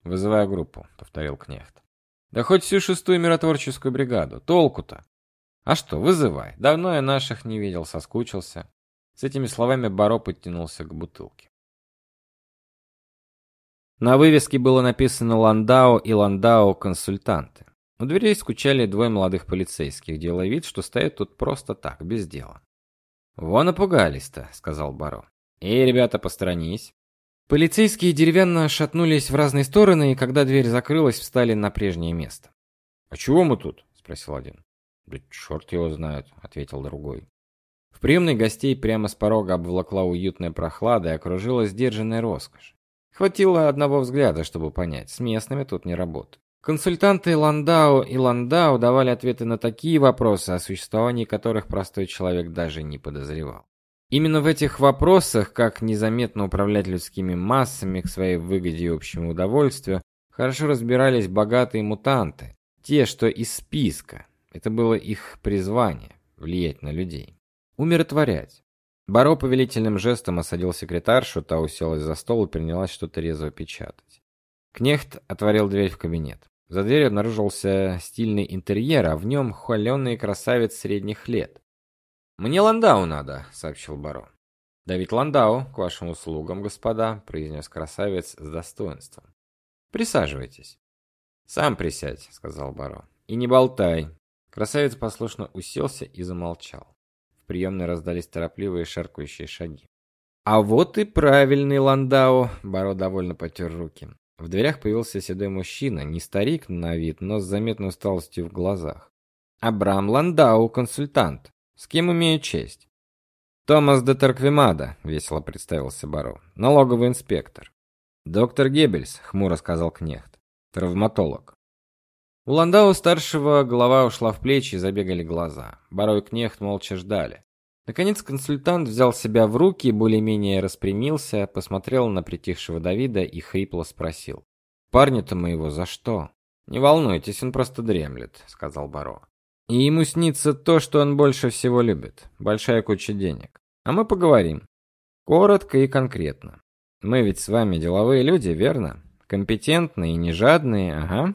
Вызываю группу, повторил Кнехт. Да хоть всю шестую миротворческую бригаду. Толку-то? А что, вызывай. Давно я наших не видел, соскучился. С этими словами Баро подтянулся к бутылке. На вывеске было написано «Ландау» и «Ландау консультанты». У дверей скучали двое молодых полицейских, делая вид, что стоят тут просто так, без дела. «Вон напугались-то», — сказал Баро. «Эй, ребята, посторонись». Полицейские деревянно шатнулись в разные стороны, и когда дверь закрылась, встали на прежнее место. «А чего мы тут?» — спросил один. «Да черт его знает», — ответил другой. В приемной гостей прямо с порога обволокла уютная прохлада и окружила сдержанная роскошь. Хватило одного взгляда, чтобы понять, с местными тут не работают. Консультанты Ландау и Ландау давали ответы на такие вопросы, о существовании которых простой человек даже не подозревал. Именно в этих вопросах, как незаметно управлять людскими массами к своей выгоде и общему удовольствию, хорошо разбирались богатые мутанты, те, что из списка. Это было их призвание влиять на людей, умиротворять. Баро повелительным жестом осадил секретаршу, та уселась за стол и принялась что-то резво печатать. Кнехт отворил дверь в кабинет. За дверью обнаружился стильный интерьер, а в нем холеный красавец средних лет. «Мне Ландау надо», — сообщил Баро. «Давид Ландау, к вашим услугам, господа», — произнес красавец с достоинством. «Присаживайтесь». «Сам присядь», — сказал Баро. «И не болтай». Красавец послушно уселся и замолчал. В приемной раздались торопливые шаркающие шаги. А вот и правильный Ландау, Баро довольно потер руки. В дверях появился седой мужчина, не старик на вид, но с заметной усталостью в глазах. Абрам Ландау, консультант. С кем имею честь? Томас де Торквемада, весело представился Баро. Налоговый инспектор. Доктор Геббельс, хмуро сказал Кнехт. Травматолог. У Ландау старшего голова ушла в плечи и забегали глаза. Барой и Кнехт молча ждали. Наконец консультант взял себя в руки, более-менее распрямился, посмотрел на притихшего Давида и хрипло спросил: "Парня-то моего за что?" "Не волнуйтесь, он просто дремлет", сказал Баро. "И ему снится то, что он больше всего любит большая куча денег. А мы поговорим. Коротко и конкретно. Мы ведь с вами деловые люди, верно? Компетентные и не жадные, ага.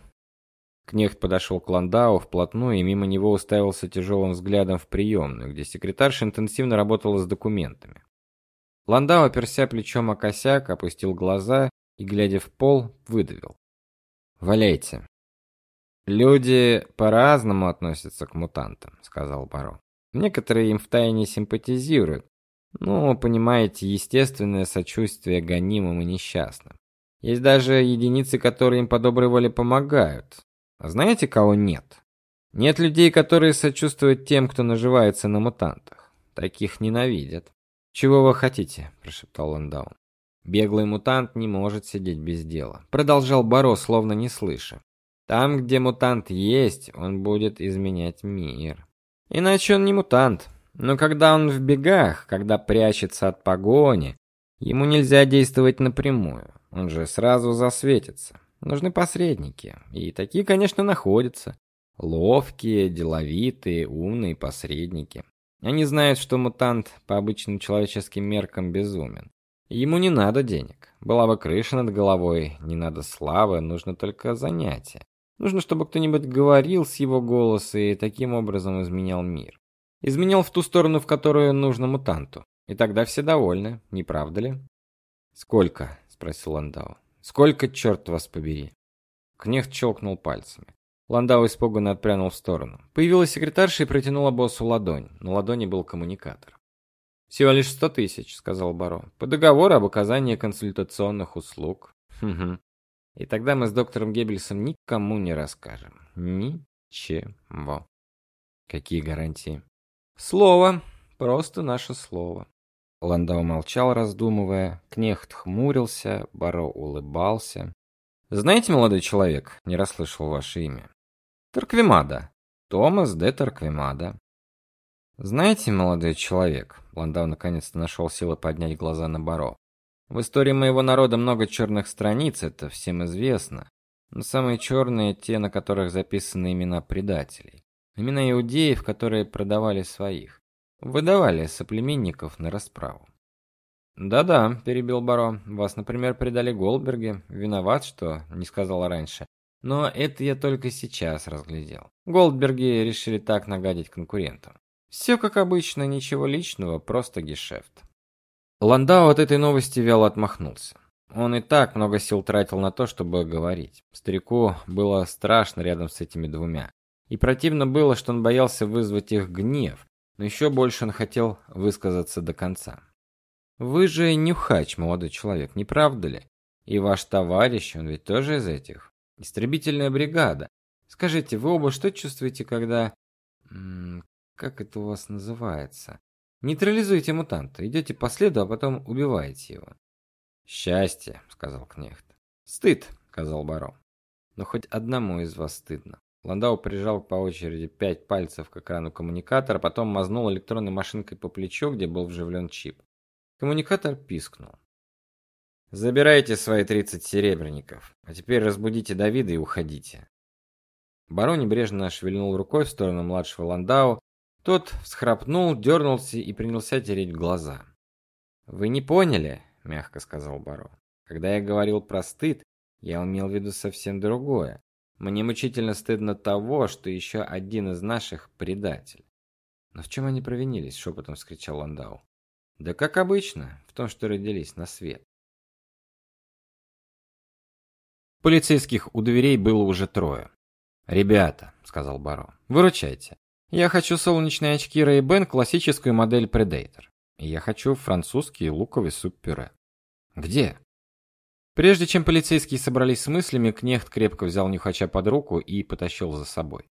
Кнехт подошел к Ландау вплотную и мимо него уставился тяжелым взглядом в приемную, где секретарша интенсивно работала с документами. Ландау, оперся плечом о косяк, опустил глаза и, глядя в пол, выдавил: "Валяйте". Люди по-разному относятся к мутантам, сказал Баро. Некоторые им втайне симпатизируют. Ну, понимаете, естественное сочувствие гонимым и несчастным. Есть даже единицы, которые им по доброй воле помогают. А знаете, кого нет? Нет людей, которые сочувствуют тем, кто наживается на мутантах. Таких ненавидят. Чего вы хотите? прошептал Ландау. Беглый мутант не может сидеть без дела, продолжал Баро, словно не слыша. Там, где мутант есть, он будет изменять мир. Иначе он не мутант. Но когда он в бегах, когда прячется от погони, ему нельзя действовать напрямую. Он же сразу засветится. Нужны посредники, и такие, конечно, находятся. Ловкие, деловитые, умные посредники. Они знают, что мутант по обычным человеческим меркам безумен. Ему не надо денег. Была бы крыша над головой, не надо славы, нужно только занятие. Нужно, чтобы кто-нибудь говорил с его голоса и таким образом изменял мир. Изменял в ту сторону, в которую нужно мутанту. И тогда все довольны, не правда ли? Сколько? спросил Ландау. Сколько, черт вас побери. Кнехт щелкнул пальцами. Ландау испуганно отпрянул в сторону. Появилась секретарша и протянула боссу ладонь. На ладони был коммуникатор. Всего лишь сто тысяч, сказал Баро. По договору об оказании консультационных услуг. Угу. И тогда мы с доктором Геббельсом никому не расскажем. Ничего. Какие гарантии? Слово, просто наше слово. Ландау молчал, раздумывая. Кнехт хмурился, Баро улыбался. Знаете, молодой человек, не расслышал ваше имя. Торквемада. Томас де Торквемада. Знаете, молодой человек, Ландау наконец-то нашел силы поднять глаза на Баро. В истории моего народа много черных страниц, это всем известно. Но самые черные те, на которых записаны имена предателей. Имена иудеев, которые продавали своих, выдавали соплеменников на расправу. Да-да, перебил Баро. Вас, например, предали Голдберги. Виноват, что не сказал раньше. Но это я только сейчас разглядел. Голдберги решили так нагадить конкурентам. Все как обычно, ничего личного, просто гешефт. Ландау от этой новости вяло отмахнулся. Он и так много сил тратил на то, чтобы говорить. Старику было страшно рядом с этими двумя. И противно было, что он боялся вызвать их гнев, но еще больше он хотел высказаться до конца. Вы же нюхач, молодой человек, не правда ли? И ваш товарищ, он ведь тоже из этих. Истребительная бригада. Скажите, вы оба что чувствуете, когда как это у вас называется? Нейтрализуете мутанта, идете по следу, а потом убиваете его. Счастье, сказал Кнехт. Стыд, сказал Барон. Но хоть одному из вас стыдно. Ландау прижал по очереди пять пальцев к экрану коммуникатора, потом мазнул электронной машинкой по плечу, где был вживлен чип. Коммуникатор пискнул. Забирайте свои 30 серебряников, а теперь разбудите Давида и уходите. Барон небрежно шевельнул рукой в сторону младшего Ландау. Тот всхрапнул, дернулся и принялся тереть глаза. Вы не поняли, мягко сказал барон. Когда я говорил про стыд, я имел в виду совсем другое. Мне мучительно стыдно того, что еще один из наших предатель. Но в чем они провинились? шепотом вскричал Ландау. Да как обычно, в том, что родились на свет. Полицейских у дверей было уже трое. "Ребята", сказал барон. "Выручайте. Я хочу солнечные очки Ray-Ban классическую модель Predator. И я хочу французский луковый суп-пюре". "Где?" Прежде чем полицейские собрались с мыслями, Кнехт крепко взял Нюхача под руку и потащил за собой.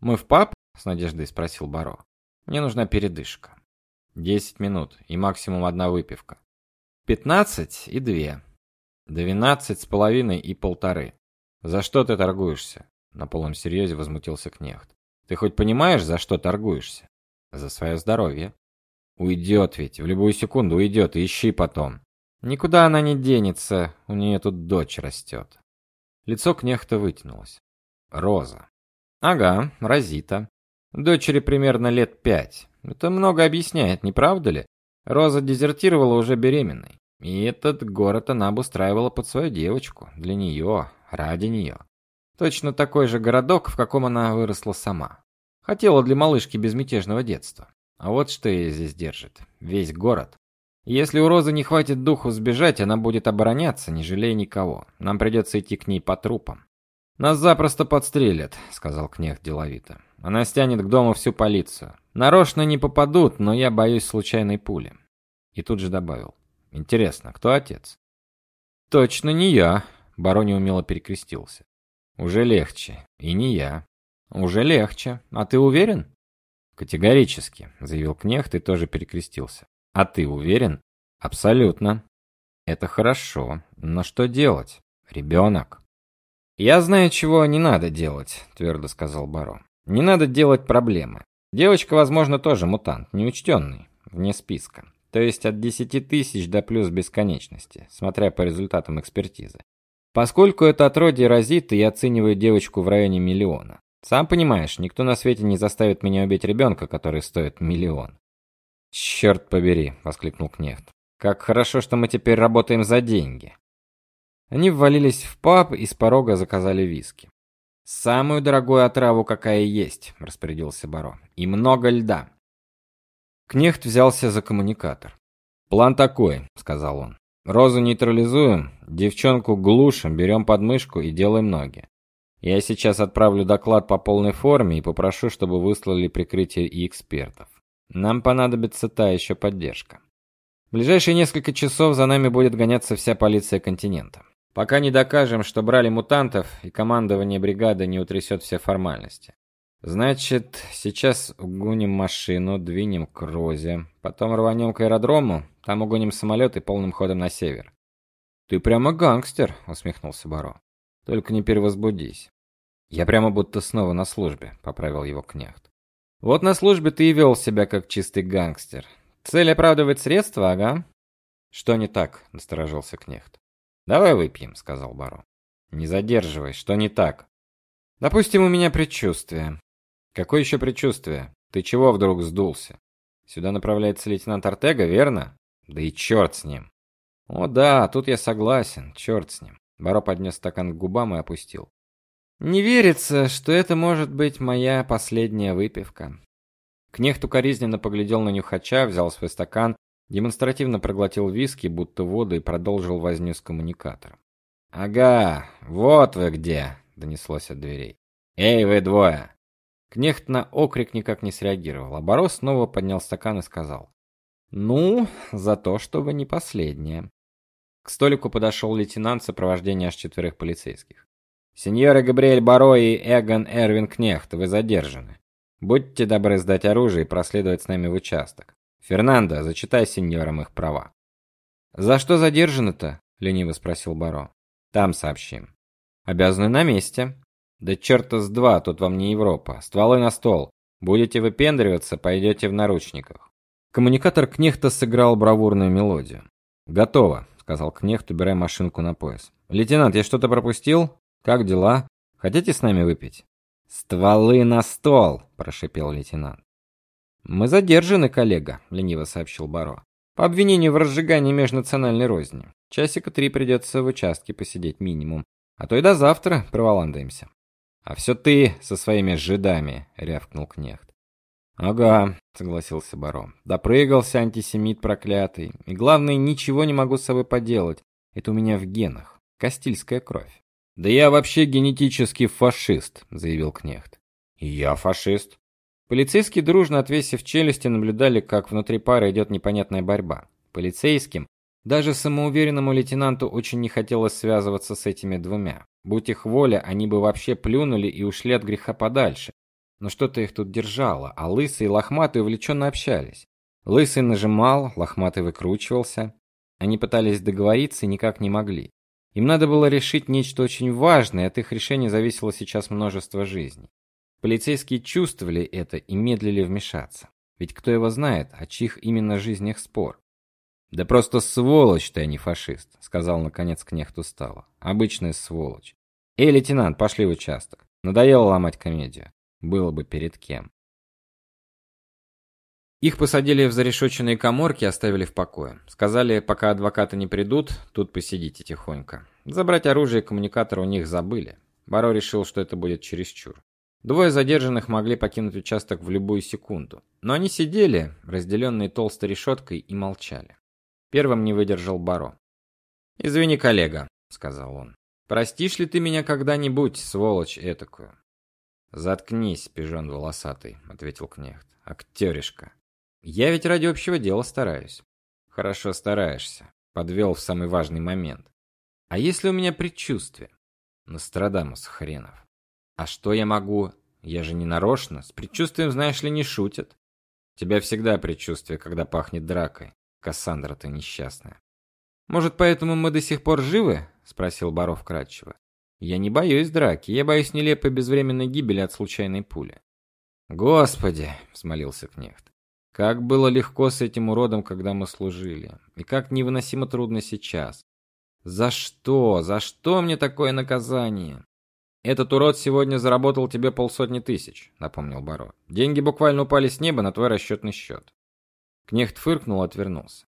"Мы в паб?" с надеждой спросил барон. "Мне нужна передышка". Десять минут и максимум одна выпивка. Пятнадцать и две. Двенадцать с половиной и полторы. За что ты торгуешься? На полном серьезе возмутился Кнехт. Ты хоть понимаешь, за что торгуешься? За свое здоровье. Уйдет ведь, в любую секунду уйдет, ищи потом. Никуда она не денется, у нее тут дочь растет. Лицо Кнехта вытянулось. Роза. Ага, Розита. Дочери примерно лет пять. Это много объясняет, не правда ли? Роза дезертировала уже беременной. И этот город она обустраивала под свою девочку, для нее, ради нее. Точно такой же городок, в каком она выросла сама. Хотела для малышки безмятежного детства. А вот что ее здесь держит. Весь город. Если у Розы не хватит духу сбежать, она будет обороняться, не жалея никого. Нам придется идти к ней по трупам. Нас запросто подстрелят, сказал Кнех деловито. Она стянет к дому всю полицию. Нарочно не попадут, но я боюсь случайной пули. И тут же добавил: Интересно, кто отец? Точно не я, барон неумело перекрестился. Уже легче. И не я. Уже легче. А ты уверен? Категорически, заявил Кнехт и тоже перекрестился. А ты уверен? Абсолютно. Это хорошо, но что делать? Ребенок. Я знаю, чего не надо делать, твердо сказал барон. Не надо делать проблемы. Девочка, возможно, тоже мутант, неучтенный, вне списка. То есть от 10 тысяч до плюс бесконечности, смотря по результатам экспертизы. Поскольку это отродье разит, я оцениваю девочку в районе миллиона. Сам понимаешь, никто на свете не заставит меня убить ребенка, который стоит миллион. «Черт побери, воскликнул Кнехт. Как хорошо, что мы теперь работаем за деньги. Они ввалились в паб и с порога заказали виски. Самую дорогую отраву, какая есть, распорядился барон. И много льда. Кнехт взялся за коммуникатор. План такой, сказал он. Розу нейтрализуем, девчонку глушим, берем под мышку и делаем ноги. Я сейчас отправлю доклад по полной форме и попрошу, чтобы выслали прикрытие и экспертов. Нам понадобится та еще поддержка. В ближайшие несколько часов за нами будет гоняться вся полиция континента. Пока не докажем, что брали мутантов, и командование бригады не утрясет все формальности. Значит, сейчас угоним машину, двинем к Розе, потом рванем к аэродрому, там угоним самолет и полным ходом на север. Ты прямо гангстер, усмехнулся Баро. Только не перевозбудись. Я прямо будто снова на службе, поправил его Кнехт. Вот на службе ты и вел себя как чистый гангстер. Цель оправдывает средства, ага. Что не так? насторожился Кнехт. Давай выпьем, сказал Баро. Не задерживай, что не так? Допустим, у меня предчувствие. Какое еще предчувствие? Ты чего вдруг сдулся? Сюда направляется лейтенант Артега, верно? Да и черт с ним. О да, тут я согласен, черт с ним. Баро поднес стакан к губам и опустил. Не верится, что это может быть моя последняя выпивка. Кнехт укоризненно поглядел на нюхача, взял свой стакан, демонстративно проглотил виски, будто воду и продолжил возню с коммуникатором. Ага, вот вы где, донеслось от дверей. Эй, вы двое. Кнехт на окрик никак не среагировал, а снова поднял стакан и сказал: "Ну, за то, чтобы не последнее". К столику подошел лейтенант в сопровождении аж четверых полицейских. Сеньоры Габриэль Баро и Эгон Эрвин Кнехт, вы задержаны. Будьте добры сдать оружие и проследовать с нами в участок. Фернандо, зачитай сеньорам их права. За что задержаны-то? лениво спросил Баро. Там сообщим. Обязаны на месте. Да черта с два, тут вам не Европа. Стволы на стол. Будете выпендриваться, пойдете в наручниках. Коммуникатор Кнехта сыграл бравурную мелодию. Готово сказал Кнехт, убирая машинку на пояс. Лейтенант, я что-то пропустил? Как дела? Хотите с нами выпить? Стволы на стол, прошипел лейтенант. Мы задержаны, коллега, лениво сообщил Баро. По обвинению в разжигании межнациональной розни. Часика три придется в участке посидеть минимум, а то и до завтра проволандаемся. А все ты со своими жидами, рявкнул Кнехт. Ага, согласился Баро. Допрыгался антисемит проклятый. И главное, ничего не могу с собой поделать. Это у меня в генах. Кастильская кровь. Да я вообще генетический фашист, заявил Кнехт. Я фашист. Полицейские дружно отвесив челюсти наблюдали, как внутри пары идет непонятная борьба. Полицейским, даже самоуверенному лейтенанту очень не хотелось связываться с этими двумя. Будь их воля, они бы вообще плюнули и ушли от греха подальше. Но что-то их тут держало, а Лысый и Лохматый увлеченно общались. Лысый нажимал, Лохматый выкручивался. Они пытались договориться и никак не могли. Им надо было решить нечто очень важное, от их решения зависело сейчас множество жизней. Полицейские чувствовали это и медлили вмешаться. Ведь кто его знает, о чьих именно жизнях спор. Да просто сволочь ты, а не фашист, сказал наконец кнехт устало. Обычная сволочь. Эй, лейтенант, пошли в участок. Надоело ломать комедию. Было бы перед кем. Их посадили в зарешоченные каморки оставили в покое. Сказали, пока адвокаты не придут, тут посидите тихонько. Забрать оружие и коммуникатор у них забыли. Баро решил, что это будет чересчур. Двое задержанных могли покинуть участок в любую секунду, но они сидели, разделенные толстой решеткой, и молчали. Первым не выдержал Баро. "Извини, коллега", сказал он. "Простишь ли ты меня когда-нибудь, сволочь этакую?" Заткнись, пижон волосатый, ответил кнехт. Актеришка. Я ведь ради общего дела стараюсь. Хорошо стараешься. Подвел в самый важный момент. А если у меня предчувствие? Нострадамус хренов. А что я могу? Я же не нарочно, с предчувствием, знаешь ли, не шутят. Тебя всегда предчувствие, когда пахнет дракой. Кассандра ты несчастная. Может, поэтому мы до сих пор живы? спросил Баров кратчево. Я не боюсь драки, я боюсь нелепой безвременной гибели от случайной пули. Господи, взмолился Кнехт. Как было легко с этим уродом, когда мы служили, и как невыносимо трудно сейчас. За что? За что мне такое наказание? Этот урод сегодня заработал тебе полсотни тысяч, напомнил Баро. Деньги буквально упали с неба на твой расчетный счет. Кнехт фыркнул и отвернулся.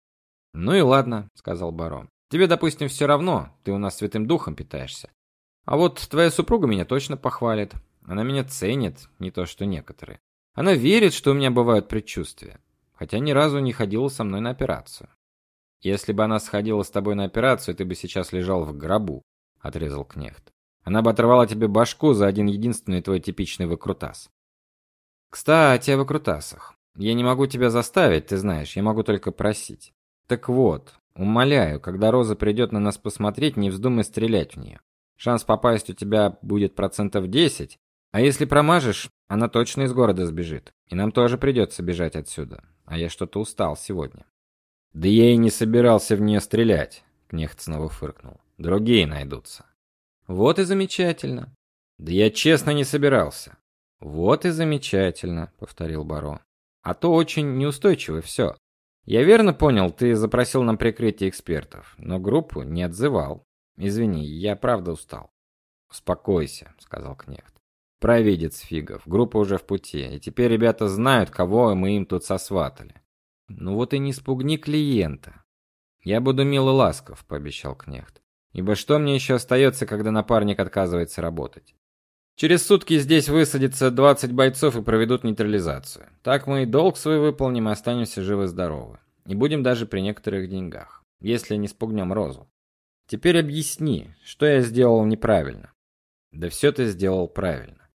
Ну и ладно, сказал Баро. Тебе, допустим, все равно, ты у нас святым духом питаешься. А вот твоя супруга меня точно похвалит. Она меня ценит, не то что некоторые. Она верит, что у меня бывают предчувствия, хотя ни разу не ходила со мной на операцию. Если бы она сходила с тобой на операцию, ты бы сейчас лежал в гробу, отрезал Кнехт. Она бы оторвала тебе башку за один единственный твой типичный выкрутас. Кстати, о выкрутасах. Я не могу тебя заставить, ты знаешь, я могу только просить. Так вот, умоляю, когда Роза придет на нас посмотреть, не вздумай стрелять в нее. Шанс попасть у тебя будет процентов 10, а если промажешь, она точно из города сбежит. И нам тоже придется бежать отсюда. А я что-то устал сегодня. Да я и не собирался в нее стрелять, Кнехт снова фыркнул. Другие найдутся. Вот и замечательно. Да я честно не собирался. Вот и замечательно, повторил Баро. А то очень неустойчиво все. Я верно понял, ты запросил нам прикрытие экспертов, но группу не отзывал. Извини, я правда устал. Успокойся, сказал Кнехт. Провидец фигов, группа уже в пути, и теперь ребята знают, кого мы им тут сосватали. Ну вот и не спугни клиента. Я буду мил и ласков, пообещал Кнехт. Ибо что мне еще остается, когда напарник отказывается работать? Через сутки здесь высадится 20 бойцов и проведут нейтрализацию. Так мы и долг свой выполним и останемся живы-здоровы. И будем даже при некоторых деньгах, если не спугнем Розу. Теперь объясни, что я сделал неправильно. Да все ты сделал правильно.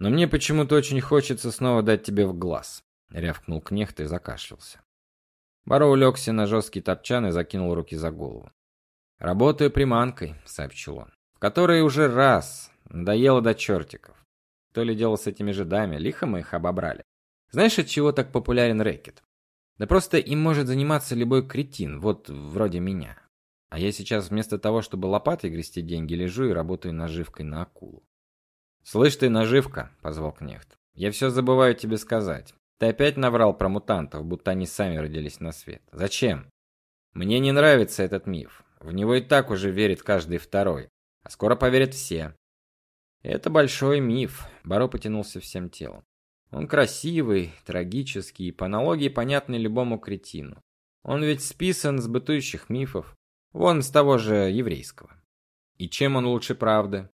Но мне почему-то очень хочется снова дать тебе в глаз, рявкнул Кнехт и закашлялся. Баро улегся на жесткий топчан и закинул руки за голову. «Работаю приманкой», — сообщил он, — «в которой уже раз надоело до чертиков. То ли дело с этими жидами, лихо мы их обобрали. Знаешь, от чего так популярен рэкет? Да просто им может заниматься любой кретин, вот вроде меня. А я сейчас вместо того, чтобы лопатой грести деньги, лежу и работаю наживкой на акулу. «Слышь ты, наживка», — позвал Кнехт, — «я все забываю тебе сказать. Ты опять наврал про мутантов, будто они сами родились на свет. Зачем? Мне не нравится этот миф. В него и так уже верит каждый второй, а скоро поверят все. Это большой миф. Баро потянулся всем телом. Он красивый, трагический и по аналогии понятный любому кретину. Он ведь списан с бытующих мифов, вон с того же еврейского. И чем он лучше правды?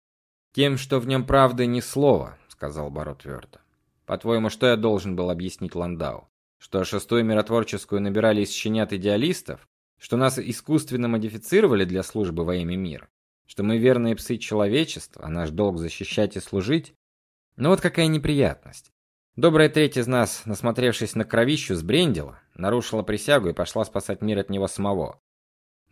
Тем, что в нем правды ни слова, сказал Баро твердо. По-твоему, что я должен был объяснить Ландау? Что шестую миротворческую набирали из щенят идеалистов? Что нас искусственно модифицировали для службы во имя мира? Что мы верные псы человечества, а наш долг защищать и служить? Ну вот какая неприятность. Добрая треть из нас, насмотревшись на кровищу, сбрендила, нарушила присягу и пошла спасать мир от него самого.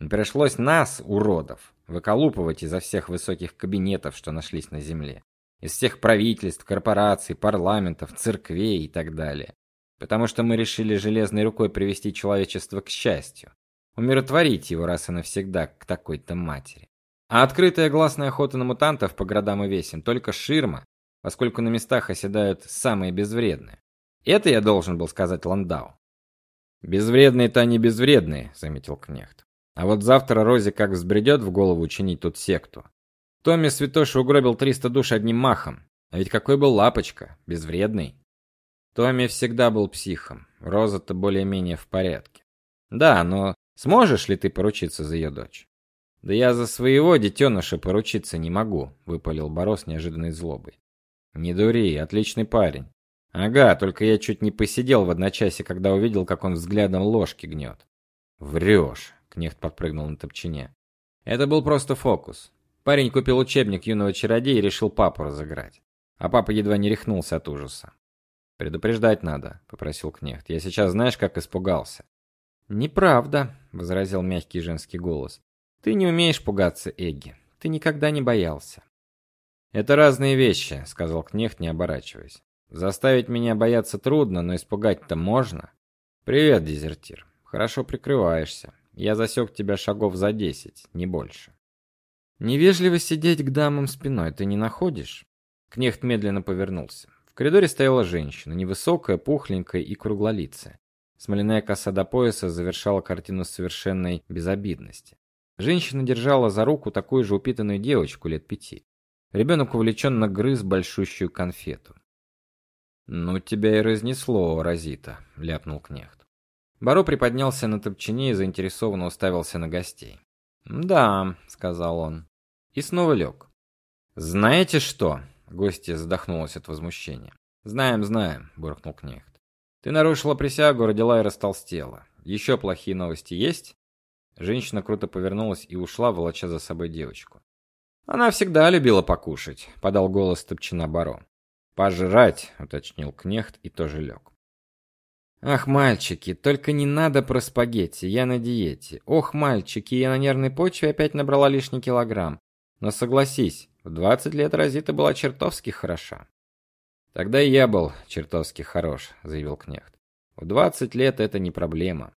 Пришлось нас, уродов, выколупывать изо всех высоких кабинетов, что нашлись на земле. Из всех правительств, корпораций, парламентов, церквей и так далее. Потому что мы решили железной рукой привести человечество к счастью умиротворить его раз и навсегда к такой-то матери. А открытая гласная охота на мутантов по городам и весям только ширма, поскольку на местах оседают самые безвредные. Это я должен был сказать Ландау. Безвредные-то они безвредные, заметил Кнехт. А вот завтра Розе как взбредет в голову учинить тут секту. Томми Святоша угробил 300 душ одним махом. А ведь какой был лапочка, безвредный. Томми всегда был психом. Роза-то более-менее в порядке. Да, но Сможешь ли ты поручиться за ее дочь? Да я за своего детеныша поручиться не могу, выпалил Борос неожиданной злобой. Не дури, отличный парень. Ага, только я чуть не посидел в одночасье, когда увидел, как он взглядом ложки гнет. Врешь, Кнехт подпрыгнул на топчине. Это был просто фокус. Парень купил учебник юного чародея и решил папу разыграть. А папа едва не рехнулся от ужаса. Предупреждать надо, попросил Кнехт. Я сейчас знаешь, как испугался. Неправда, возразил мягкий женский голос. Ты не умеешь пугаться, Эгги. Ты никогда не боялся. Это разные вещи, сказал Кнехт, не оборачиваясь. Заставить меня бояться трудно, но испугать-то можно. Привет, дезертир. Хорошо прикрываешься. Я засек тебя шагов за десять, не больше. Невежливо сидеть к дамам спиной ты не находишь? Кнехт медленно повернулся. В коридоре стояла женщина, невысокая, пухленькая и круглолицая. Смоляная коса до пояса завершала картину совершенной безобидности. Женщина держала за руку такую же упитанную девочку лет пяти. Ребенок увлеченно грыз большущую конфету. «Ну, тебя и разнесло, Розита», — ляпнул Кнехт. Баро приподнялся на топчине и заинтересованно уставился на гостей. «Да», — сказал он. И снова лег. «Знаете что?» — гостья задохнулась от возмущения. «Знаем, знаем», — буркнул Кнехт. Ты нарушила присягу, родила и растолстела. Еще плохие новости есть? Женщина круто повернулась и ушла, волоча за собой девочку. Она всегда любила покушать, подал голос Топчина Баро. Пожрать, уточнил Кнехт и тоже лег. Ах, мальчики, только не надо про спагетти, я на диете. Ох, мальчики, я на нервной почве опять набрала лишний килограмм. Но согласись, в 20 лет Розита была чертовски хороша. Тогда и я был чертовски хорош, заявил Кнехт. В двадцать лет это не проблема.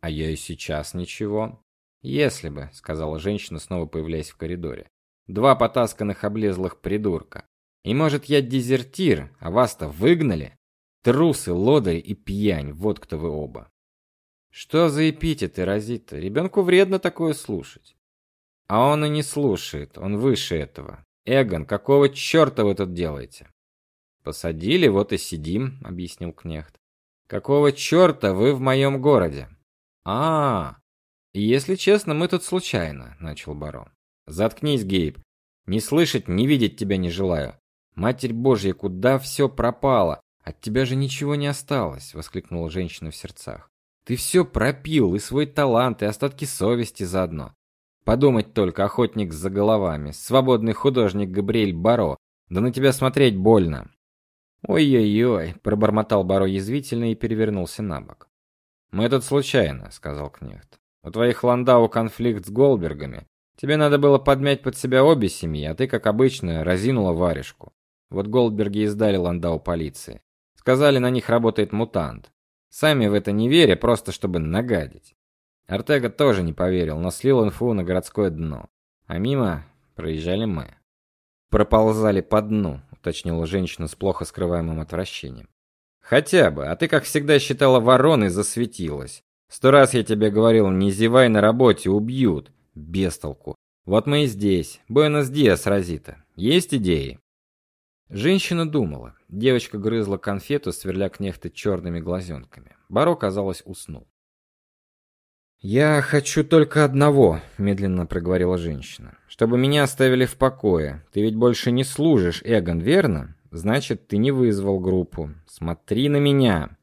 А я и сейчас ничего. Если бы, сказала женщина, снова появляясь в коридоре. Два потасканных облезлых придурка. И может я дезертир, а вас-то выгнали? Трусы, лодыри и пьянь, вот кто вы оба. Что за эпитеты, Розита? Ребенку вредно такое слушать. А он и не слушает, он выше этого. Эгон, какого черта вы тут делаете? Посадили, вот и сидим, объяснил Кнехт. Какого черта вы в моем городе? А, -а, -а. если честно, мы тут случайно, начал барон. Заткнись, Гейб. Не слышать, не видеть тебя не желаю. Матерь Божья, куда все пропало? От тебя же ничего не осталось, воскликнула женщина в сердцах. Ты все пропил, и свой талант, и остатки совести заодно. Подумать только, охотник за головами, свободный художник Габриэль Баро. Да на тебя смотреть больно. Ой-ой-ой, пробормотал Баро язвительно и перевернулся на бок. Мы тут случайно, сказал Кнехт. У твоих Ландау конфликт с Голбергами. Тебе надо было подмять под себя обе семьи, а ты, как обычно, разинула варежку. Вот Голдберги издали Ландау полиции. Сказали, на них работает мутант. Сами в это не веря, просто чтобы нагадить. Артега тоже не поверил, но слил инфу на городское дно. А мимо проезжали мы. Проползали по дну, уточнила женщина с плохо скрываемым отвращением. Хотя бы, а ты, как всегда, считала вороной засветилась. Сто раз я тебе говорил, не зевай на работе, убьют. Без толку. Вот мы и здесь. Буэнос-Диас, Розита. Есть идеи? Женщина думала. Девочка грызла конфету, сверля кнехта черными глазенками. Баро, казалось, уснул. «Я хочу только одного», — медленно проговорила женщина. «Чтобы меня оставили в покое. Ты ведь больше не служишь, Эгон, верно? Значит, ты не вызвал группу. Смотри на меня».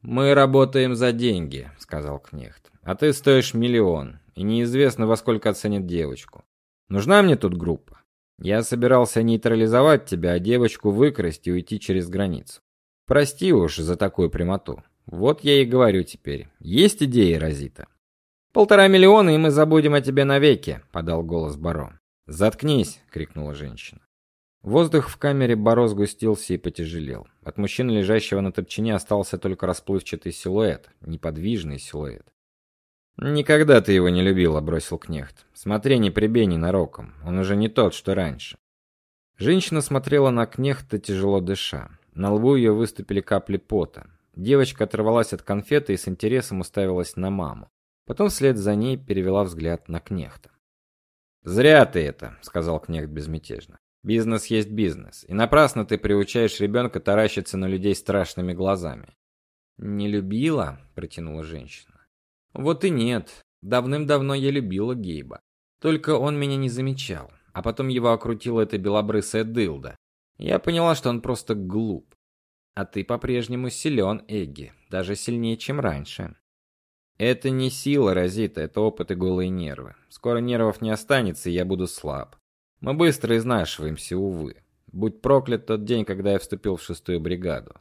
«Мы работаем за деньги», — сказал Кнехт. «А ты стоишь миллион, и неизвестно, во сколько оценят девочку. Нужна мне тут группа. Я собирался нейтрализовать тебя, а девочку выкрасть и уйти через границу. Прости уж за такую прямоту. Вот я и говорю теперь. Есть идеи, Розита? Полтора миллиона, и мы забудем о тебе навеки, подал голос Баро. Заткнись, крикнула женщина. Воздух в камере Баро сгустился и потяжелел. От мужчины, лежащего на топчине, остался только расплывчатый силуэт, неподвижный силуэт. Никогда ты его не любила, бросил Кнехт. Смотри, не прибей ненароком. Он уже не тот, что раньше. Женщина смотрела на Кнехта, тяжело дыша. На лбу ее выступили капли пота. Девочка оторвалась от конфеты и с интересом уставилась на маму. Потом вслед за ней перевела взгляд на Кнехта. «Зря ты это», — сказал Кнехт безмятежно. «Бизнес есть бизнес, и напрасно ты приучаешь ребенка таращиться на людей страшными глазами». «Не любила?» — протянула женщина. «Вот и нет. Давным-давно я любила Гейба. Только он меня не замечал, а потом его окрутила эта белобрысая дылда. Я поняла, что он просто глуп. А ты по-прежнему силен, Эгги, даже сильнее, чем раньше. Это не сила, Розита, это опыт и голые нервы. Скоро нервов не останется, и я буду слаб. Мы быстро изнашиваемся, увы. Будь проклят тот день, когда я вступил в шестую бригаду.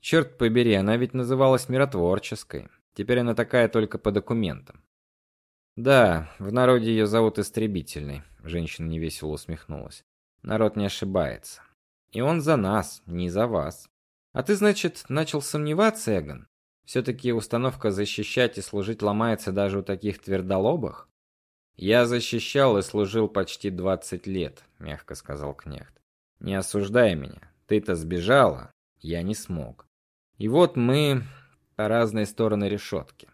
Черт побери, она ведь называлась миротворческой. Теперь она такая только по документам. Да, в народе ее зовут Истребительной, женщина невесело усмехнулась. Народ не ошибается. И он за нас, не за вас. А ты, значит, начал сомневаться, Эгон? все таки установка защищать и служить ломается даже у таких твердолобых? Я защищал и служил почти 20 лет, мягко сказал Кнехт. Не осуждай меня. Ты-то сбежала, я не смог. И вот мы разные стороны решетки.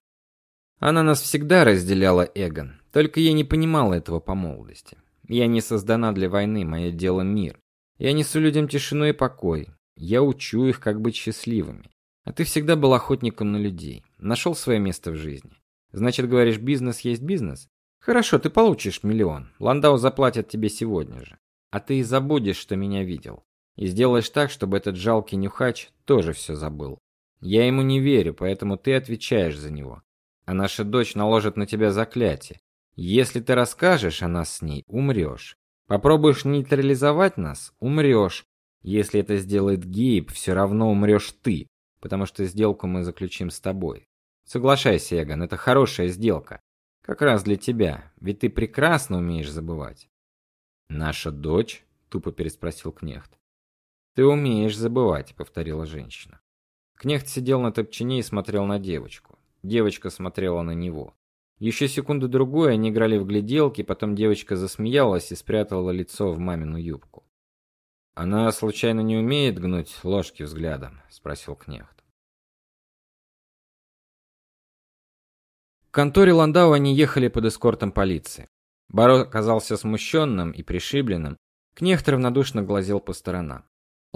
Она нас всегда разделяла, Эгон. Только я не понимала этого по молодости. Я не создана для войны, мое дело мир. Я несу людям тишину и покой. Я учу их, как быть счастливыми. А ты всегда был охотником на людей. Нашел свое место в жизни. Значит, говоришь, бизнес есть бизнес? Хорошо, ты получишь миллион. Ландау заплатят тебе сегодня же. А ты и забудешь, что меня видел. И сделаешь так, чтобы этот жалкий нюхач тоже все забыл. Я ему не верю, поэтому ты отвечаешь за него. А наша дочь наложит на тебя заклятие. Если ты расскажешь о нас с ней, умрешь. Попробуешь нейтрализовать нас, умрешь. Если это сделает Гейб, все равно умрешь ты, потому что сделку мы заключим с тобой. Соглашайся, Эгон, это хорошая сделка. Как раз для тебя, ведь ты прекрасно умеешь забывать. Наша дочь? тупо переспросил Кнехт. Ты умеешь забывать, повторила женщина. Кнехт сидел на топчине и смотрел на девочку. Девочка смотрела на него. Еще секунду другую они играли в гляделки, потом девочка засмеялась и спрятала лицо в мамину юбку. Она случайно не умеет гнуть ложки взглядом, спросил Кнехт. конторе Ландау они ехали под эскортом полиции. Баро оказался смущенным и пришибленным. Кнехт равнодушно глазел по сторонам.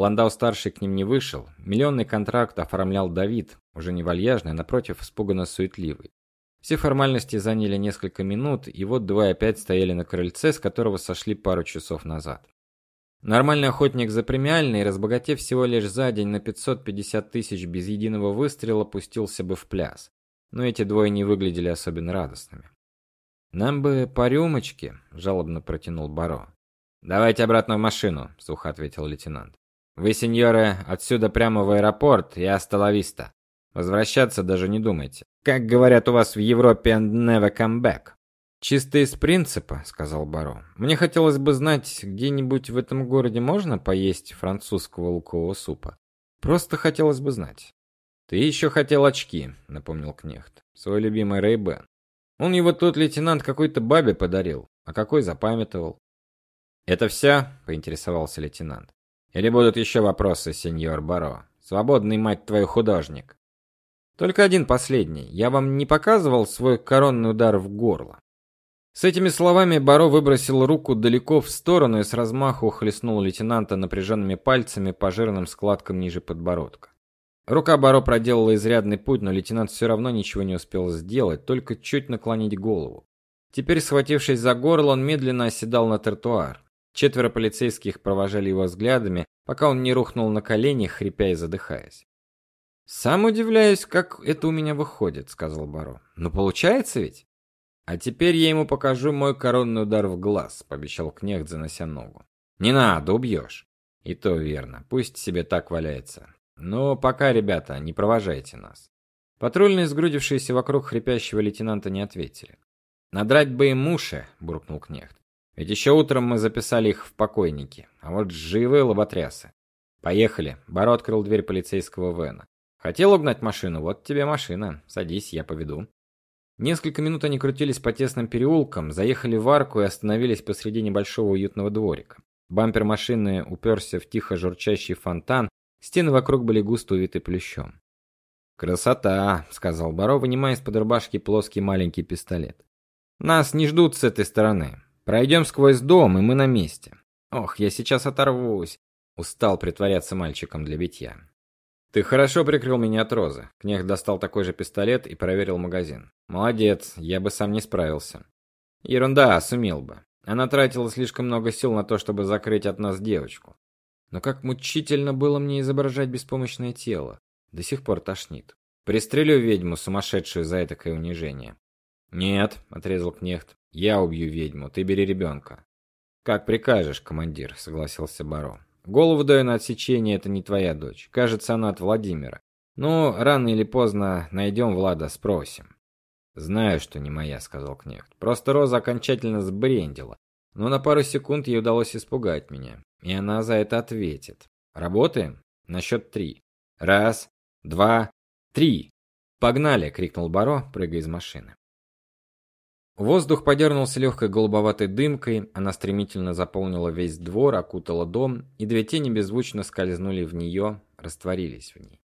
Ландау-старший к ним не вышел. Миллионный контракт оформлял Давид, уже не вальяжный, а напротив, испуганно суетливый. Все формальности заняли несколько минут, и вот двое опять стояли на крыльце, с которого сошли пару часов назад. Нормальный охотник за премиальный, разбогатев всего лишь за день на 550 тысяч без единого выстрела, пустился бы в пляс. Но эти двое не выглядели особенно радостными. Нам бы по рюмочке, жалобно протянул Баро. Давайте обратно в машину, сухо ответил лейтенант. Вы, сеньоры, отсюда прямо в аэропорт и остановиста. Возвращаться даже не думайте. Как говорят у вас в Европе, never come back. Чисто из принципа, сказал Баро. Мне хотелось бы знать, где-нибудь в этом городе можно поесть французского лукового супа. Просто хотелось бы знать. Ты еще хотел очки, напомнил Кнехт. Свой любимый Ray-Ban. Он его тот лейтенант какой-то бабе подарил, а какой запамятовал. Это все? поинтересовался лейтенант. Или будут еще вопросы, сеньор Баро? Свободный мать твой художник. Только один последний. Я вам не показывал свой коронный удар в горло. С этими словами Баро выбросил руку далеко в сторону и с размаху хлестнул лейтенанта напряженными пальцами по жирным складкам ниже подбородка. Рука Баро проделала изрядный путь, но лейтенант все равно ничего не успел сделать, только чуть наклонить голову. Теперь, схватившись за горло, он медленно оседал на тротуар. Четверо полицейских провожали его взглядами, пока он не рухнул на колени, хрипя и задыхаясь. Сам удивляюсь, как это у меня выходит, сказал Баро. Но получается ведь? А теперь я ему покажу мой коронный удар в глаз, пообещал Кнехт, занося ногу. Не надо, убьешь. И то верно. Пусть себе так валяется. Но пока, ребята, не провожайте нас. Патрульные, сгрудившиеся вокруг хрипящего лейтенанта, не ответили. Надрать бы им уши, буркнул Кнехт. Ведь еще утром мы записали их в покойники, а вот живые лоботрясы. Поехали. Баро открыл дверь полицейского вэна. Хотел угнать машину, вот тебе машина. Садись, я поведу. Несколько минут они крутились по тесным переулкам, заехали в арку и остановились посреди небольшого уютного дворика. Бампер машины уперся в тихо журчащий фонтан, стены вокруг были густо увиты плющом. "Красота", сказал Баро, вынимая из-под рубашки плоский маленький пистолет. "Нас не ждут с этой стороны. Пройдем сквозь дом, и мы на месте. Ох, я сейчас оторвусь", устал притворяться мальчиком для битья. Ты хорошо прикрыл меня от розы. Кнех достал такой же пистолет и проверил магазин. Молодец, я бы сам не справился. Ерунда, сумел бы. Она тратила слишком много сил на то, чтобы закрыть от нас девочку. Но как мучительно было мне изображать беспомощное тело. До сих пор тошнит. Пристрелю ведьму, сумасшедшую за такое унижение. Нет, отрезал Кнехт. Я убью ведьму, ты бери ребенка». Как прикажешь, командир, согласился барон. Голову даю на отсечение, это не твоя дочь. Кажется, она от Владимира. Ну, рано или поздно найдем Влада, спросим. Знаю, что не моя, сказал Кнехт. Просто Роза окончательно сбрендила. Но на пару секунд ей удалось испугать меня, и она за это ответит. Работаем? На счет три. Раз, два, три. Погнали, крикнул Баро, прыгая из машины. Воздух подернулся легкой голубоватой дымкой, она стремительно заполнила весь двор, окутала дом, и две тени беззвучно скользнули в нее, растворились в ней.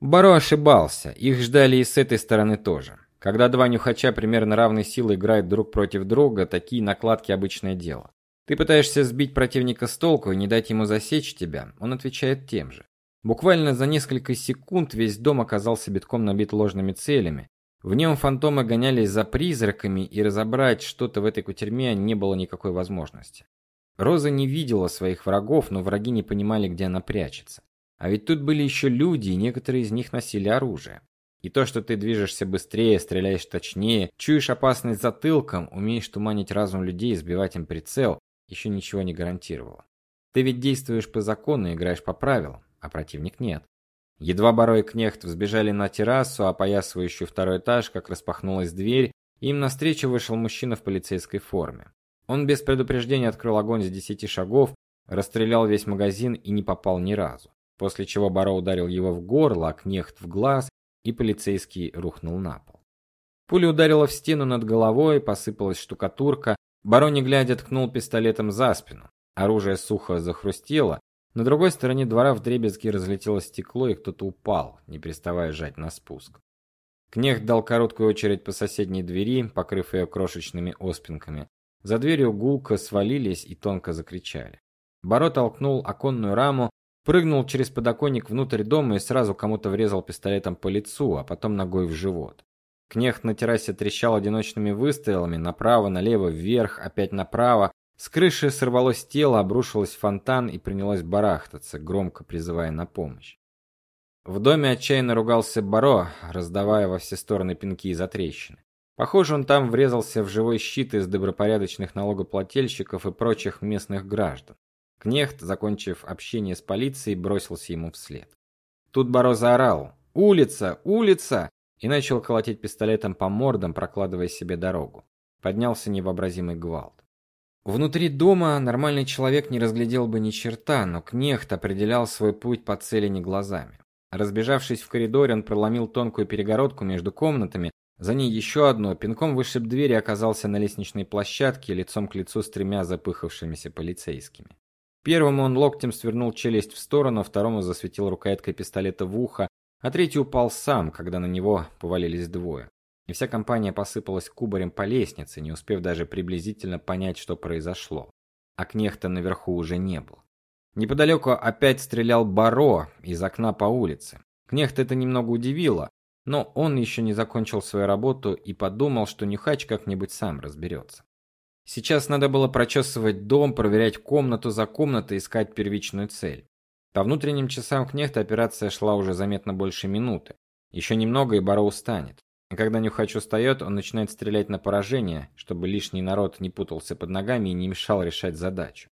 Баро ошибался, их ждали и с этой стороны тоже. Когда два нюхача примерно равной силы играют друг против друга, такие накладки обычное дело. Ты пытаешься сбить противника с толку и не дать ему засечь тебя, он отвечает тем же. Буквально за несколько секунд весь дом оказался битком набит ложными целями, в нем фантомы гонялись за призраками, и разобрать что-то в этой кутерьме не было никакой возможности. Роза не видела своих врагов, но враги не понимали, где она прячется. А ведь тут были еще люди, и некоторые из них носили оружие. И то, что ты движешься быстрее, стреляешь точнее, чуешь опасность затылком, умеешь туманить разум людей и сбивать им прицел, еще ничего не гарантировало. Ты ведь действуешь по закону и играешь по правилам, а противник нет. Едва Баро и Кнехт взбежали на террасу, опоясывающую второй этаж, как распахнулась дверь, и им навстречу вышел мужчина в полицейской форме. Он без предупреждения открыл огонь с десяти шагов, расстрелял весь магазин и не попал ни разу. После чего Баро ударил его в горло, а Кнехт в глаз, и полицейский рухнул на пол. Пуля ударила в стену над головой, посыпалась штукатурка. Баро не глядя ткнул пистолетом за спину. Оружие сухо захрустело, на другой стороне двора вдребезги разлетелось стекло, и кто-то упал, не переставая жать на спуск. Кнехт дал короткую очередь по соседней двери, покрыв ее крошечными оспинками. За дверью гулко свалились и тонко закричали. Баро толкнул оконную раму, прыгнул через подоконник внутрь дома и сразу кому-то врезал пистолетом по лицу, а потом ногой в живот. Кнехт на террасе трещал одиночными выстрелами направо, налево, вверх, опять направо. С крыши сорвалось тело, обрушилось фонтан и принялось барахтаться, громко призывая на помощь. В доме отчаянно ругался Баро, раздавая во все стороны пинки и затрещины. Похоже, он там врезался в живой щит из добропорядочных налогоплательщиков и прочих местных граждан. Кнехт, закончив общение с полицией, бросился ему вслед. Тут Баро заорал: "Улица, улица!" и начал колотить пистолетом по мордам, прокладывая себе дорогу. Поднялся невообразимый гвалт. Внутри дома нормальный человек не разглядел бы ни черта, но Кнехт определял свой путь по цели не глазами. Разбежавшись в коридоре, он проломил тонкую перегородку между комнатами, за ней еще одну, пинком вышиб дверь и оказался на лестничной площадке, лицом к лицу с тремя запыхавшимися полицейскими. Первому он локтем свернул челюсть в сторону, второму засветил рукояткой пистолета в ухо, а третий упал сам, когда на него повалились двое. И вся компания посыпалась кубарем по лестнице, не успев даже приблизительно понять, что произошло. А кнехта наверху уже не было. Неподалеку опять стрелял Баро из окна по улице. Кнехт это немного удивило, но он еще не закончил свою работу и подумал, что Нюхач как-нибудь сам разберется. Сейчас надо было прочесывать дом, проверять комнату за комнатой, искать первичную цель. По внутренним часам Кнехта операция шла уже заметно больше минуты. Еще немного и Баро устанет. А когда Нюхач устает, он начинает стрелять на поражение, чтобы лишний народ не путался под ногами и не мешал решать задачу.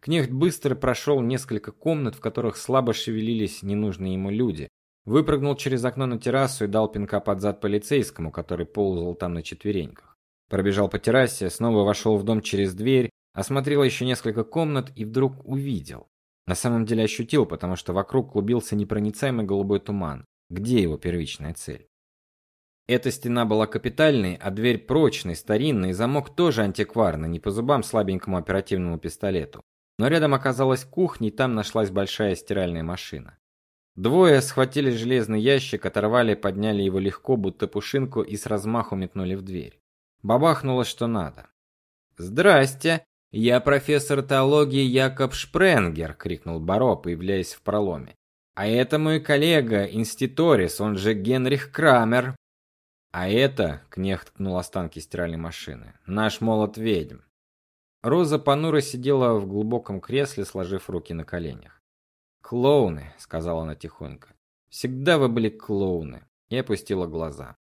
Кнехт быстро прошел несколько комнат, в которых слабо шевелились ненужные ему люди. Выпрыгнул через окно на террасу и дал пинка под зад полицейскому, который ползал там на четвереньках. Пробежал по террасе, снова вошел в дом через дверь, осмотрел еще несколько комнат и вдруг увидел. На самом деле ощутил, потому что вокруг клубился непроницаемый голубой туман. Где его первичная цель? Эта стена была капитальной, а дверь прочной, старинной, замок тоже антикварный, не по зубам слабенькому оперативному пистолету. Но рядом оказалась кухня, и там нашлась большая стиральная машина. Двое схватили железный ящик, оторвали, подняли его легко, будто пушинку, и с размаху метнули в дверь. Бабахнуло что надо. "Здрасте, я профессор теологии Якоб Шпренгер", крикнул Баро, появляясь в проломе. "А это мой коллега, инститорис, он же Генрих Крамер". "А это", Кнехт ткнул останки стиральной машины. "Наш молот ведьм". Роза понуро сидела в глубоком кресле, сложив руки на коленях. "Клоуны", сказала она тихонько. "Всегда вы были клоуны". И опустила глаза.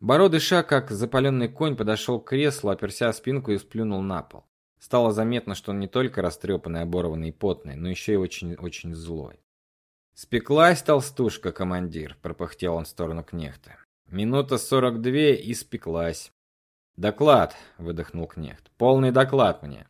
Боро дыша, как запаленный конь, подошел к креслу, оперся о спинку и сплюнул на пол. Стало заметно, что он не только растрепанный, оборванный и потный, но еще и очень-очень злой. "Спеклась толстушка, командир", пропыхтел он в сторону Кнехта. "Минута сорок две и. Доклад, выдохнул Кнехт. Полный доклад мне.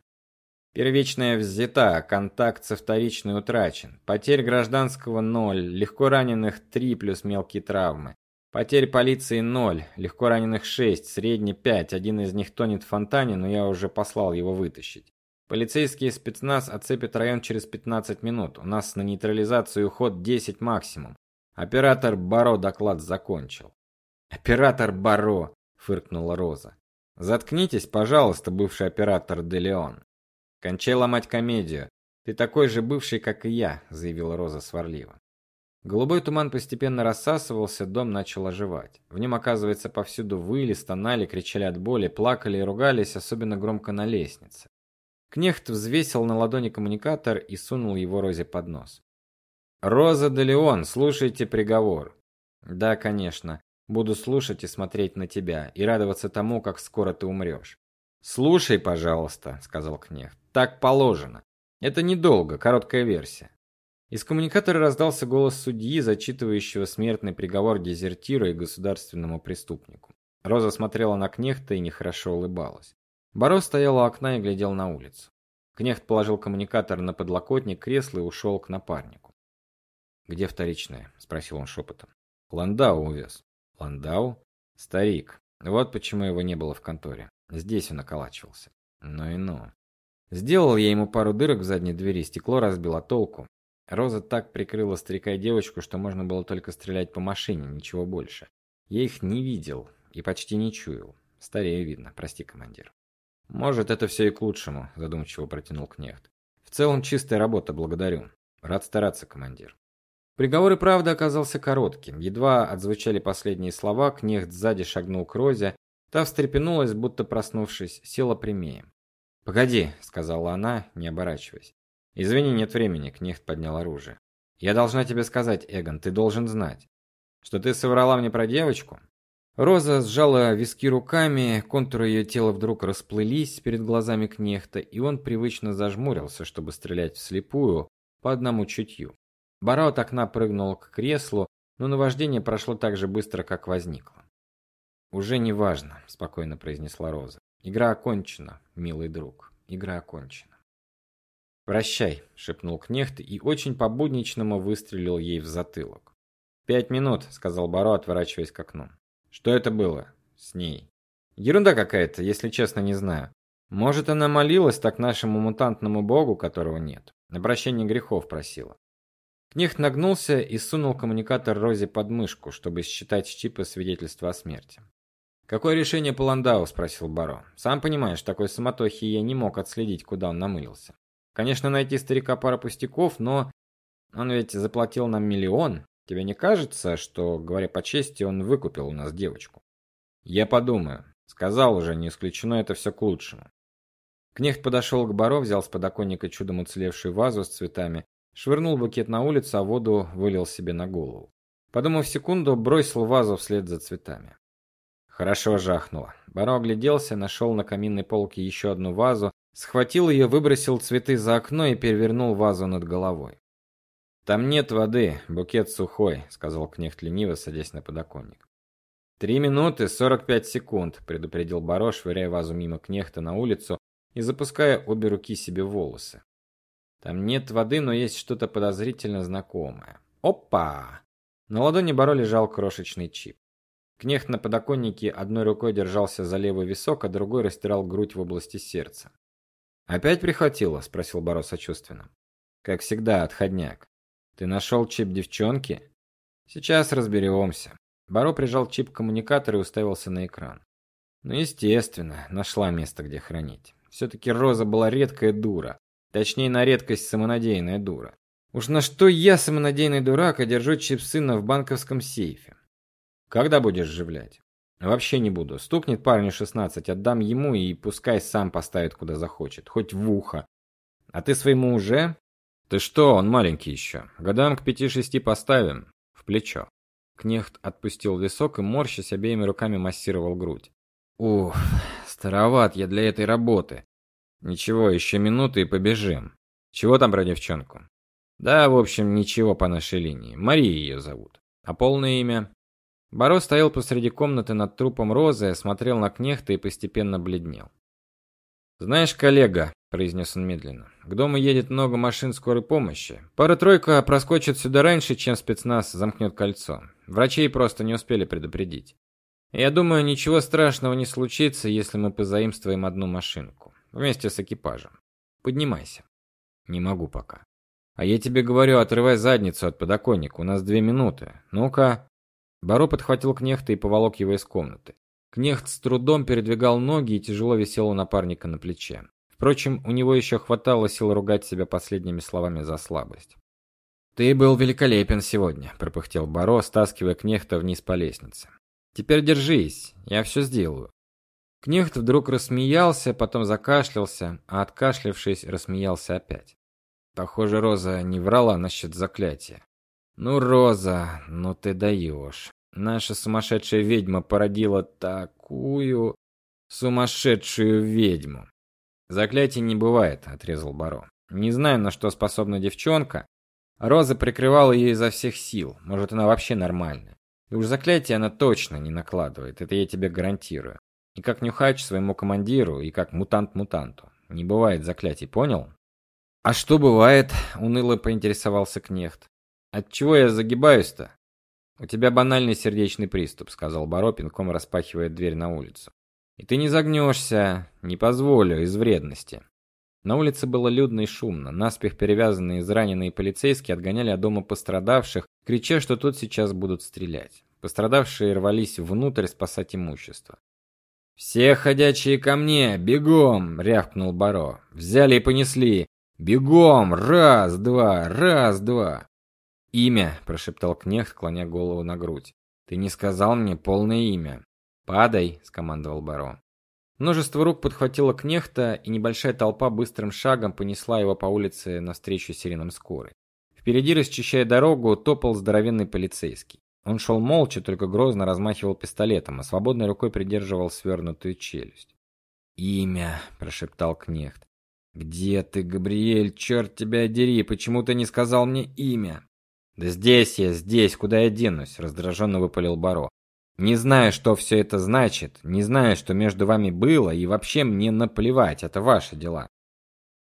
Первичная взята, контакт со вторичной утрачен. Потерь гражданского ноль, легко раненых три плюс мелкие травмы. Потерь полиции ноль, легко раненых шесть, средний пять. Один из них тонет в фонтане, но я уже послал его вытащить. Полицейские спецназ оцепят район через 15 минут. У нас на нейтрализацию уход 10 максимум. Оператор Баро доклад закончил. Оператор Баро, фыркнула Роза. Заткнитесь, пожалуйста, бывший оператор Делеон. Кончай ломать комедию. Ты такой же бывший, как и я, заявила Роза сварливо. Голубой туман постепенно рассасывался, дом начал оживать. В нем, оказывается, повсюду выли, стонали, кричали от боли, плакали и ругались, особенно громко на лестнице. Кнехт взвесил на ладони коммуникатор и сунул его Розе под нос. Роза де Леон, слушайте приговор. Да, конечно. Буду слушать и смотреть на тебя и радоваться тому, как скоро ты умрешь. Слушай, пожалуйста, сказал Кнехт. Так положено. Это недолго, короткая версия. Из коммуникатора раздался голос судьи, зачитывающего смертный приговор дезертиру и государственному преступнику. Роза смотрела на Кнехта и нехорошо улыбалась. Боро стоял у окна и глядел на улицу. Кнехт положил коммуникатор на подлокотник кресла и ушел к напарнику. Где вторичная? спросил он шепотом. Ландау увез. Ландау? Старик. Вот почему его не было в конторе. Здесь он околачивался. Ну и ну. Сделал я ему пару дырок в задней двери, стекло разбил, а толку? Роза так прикрыла старика и девочку, что можно было только стрелять по машине, ничего больше. Я их не видел и почти не чуял. Старею видно, прости, командир. Может, это все и к лучшему, задумчиво протянул Кнехт. В целом чистая работа, благодарю. Рад стараться, командир. Приговор и правда оказался коротким. Едва отзвучали последние слова, Кнехт сзади шагнул к Розе, та встрепенулась, будто проснувшись, села прямее. "Погоди", сказала она, не оборачиваясь. "Извини, нет времени", Кнехт поднял оружие. "Я должна тебе сказать, Эгон, ты должен знать, что ты соврала мне про девочку". Роза сжала виски руками, контуры ее тела вдруг расплылись перед глазами Кнехта, и он привычно зажмурился, чтобы стрелять вслепую по одному чутью. Баро от окна прыгнул к креслу, но наваждение прошло так же быстро, как возникло. Уже не важно, спокойно произнесла Роза. Игра окончена, милый друг. Игра окончена. Прощай, шепнул Кнехт и очень по-будничному выстрелил ей в затылок. «Пять минут, сказал Баро, отворачиваясь к окну. Что это было с ней? Ерунда какая-то, если честно, не знаю. Может, она молилась так нашему мутантному богу, которого нет. На прощение грехов просила. Кнехт нагнулся и сунул коммуникатор Розе под мышку, чтобы считать с чипа свидетельство о смерти. Какое решение по Ландау, спросил Баро. Сам понимаешь, такой суматохи я не мог отследить, куда он намылился. Конечно, найти старика пара пустяков, но он ведь заплатил нам миллион. Тебе не кажется, что, говоря по чести, он выкупил у нас девочку? Я подумаю. Сказал уже, не исключено это все к лучшему. Кнехт подошел к Баро, взял с подоконника чудом уцелевшую вазу с цветами Швырнул букет на улицу, а воду вылил себе на голову. Подумав секунду, бросил вазу вслед за цветами. Хорошо жахнуло. Баро огляделся, нашел на каминной полке еще одну вазу, схватил ее, выбросил цветы за окно и перевернул вазу над головой. Там нет воды, букет сухой, сказал Кнехт лениво, садясь на подоконник. «Три минуты сорок пять секунд, предупредил Баро, швыряя вазу мимо Кнехта на улицу и запуская обе руки себе волосы. Там нет воды, но есть что-то подозрительно знакомое. Опа! На ладони Баро лежал крошечный чип. Кнехт на подоконнике одной рукой держался за левый висок, а другой растирал грудь в области сердца. Опять прихватило, спросил Баро сочувственно. Как всегда, отходняк. Ты нашел чип девчонки? Сейчас разберемся. Баро прижал чип к коммуникатору и уставился на экран. Ну, естественно, нашла место, где хранить. все таки Роза была редкая дура. Точнее, на редкость самонадеянная дура. Уж на что я самонадеянный дурак, а держу чип сына в банковском сейфе. Когда будешь живлять? Вообще не буду. Стукнет парню 16, отдам ему и пускай сам поставит куда захочет, хоть в ухо. А ты своему уже? Ты что, он маленький еще. Годам к пяти-шести поставим в плечо. Кнехт отпустил висок и морщась обеими руками массировал грудь. Ух, староват я для этой работы. Ничего, еще минуты и побежим. Чего там про девчонку? Да, в общем, ничего по нашей линии. Мария ее зовут. А полное имя? Боро стоял посреди комнаты над трупом Розы, смотрел на Кнехта и постепенно бледнел. Знаешь, коллега, произнес он медленно. К дому едет много машин скорой помощи. Пара-тройка проскочит сюда раньше, чем спецназ замкнет кольцо. Врачей просто не успели предупредить. Я думаю, ничего страшного не случится, если мы позаимствуем одну машинку вместе с экипажем. Поднимайся. Не могу пока. А я тебе говорю, отрывай задницу от подоконника. У нас две минуты. Ну-ка. Баро подхватил Кнехта и поволок его из комнаты. Кнехт с трудом передвигал ноги и тяжело висел у напарника на плече. Впрочем, у него еще хватало сил ругать себя последними словами за слабость. Ты был великолепен сегодня, пропыхтел Баро, стаскивая Кнехта вниз по лестнице. Теперь держись, я все сделаю. Кнехт вдруг рассмеялся, потом закашлялся, а откашлявшись, рассмеялся опять. Похоже, Роза не врала насчет заклятия. Ну, Роза, ну ты даешь. Наша сумасшедшая ведьма породила такую сумасшедшую ведьму. Заклятий не бывает, отрезал Баро. Не знаю, на что способна девчонка. Роза прикрывала ее изо всех сил. Может, она вообще нормальная. И уж заклятие она точно не накладывает, это я тебе гарантирую. И как нюхач своему командиру, и как мутант мутанту. Не бывает заклятий, понял? А что бывает? уныло поинтересовался Кнехт. От чего я загибаюсь-то? У тебя банальный сердечный приступ, сказал Баро, пинком распахивая дверь на улицу. И ты не загнешься, не позволю из вредности. На улице было людно и шумно. Наспех перевязанные израненные полицейские отгоняли от дома пострадавших, крича, что тут сейчас будут стрелять. Пострадавшие рвались внутрь спасать имущество. «Все ходячие ко мне! Бегом!» — рявкнул Баро. «Взяли и понесли! Бегом! Раз, два! Раз, два!» «Имя!» — прошептал Кнехт, клоня голову на грудь. «Ты не сказал мне полное имя!» «Падай!» — скомандовал Баро. Множество рук подхватило Кнехта, и небольшая толпа быстрым шагом понесла его по улице навстречу сиренам скорой. Впереди, расчищая дорогу, топал здоровенный полицейский. Он шел молча, только грозно размахивал пистолетом, а свободной рукой придерживал свернутую челюсть. "Имя", прошептал Кнехт. "Где ты, Габриэль? Черт тебя дери, почему ты не сказал мне имя?" "Да здесь я, здесь, куда я денусь?" раздраженно выпалил Баро. "Не знаю, что все это значит, не знаю, что между вами было, и вообще мне наплевать, это ваши дела.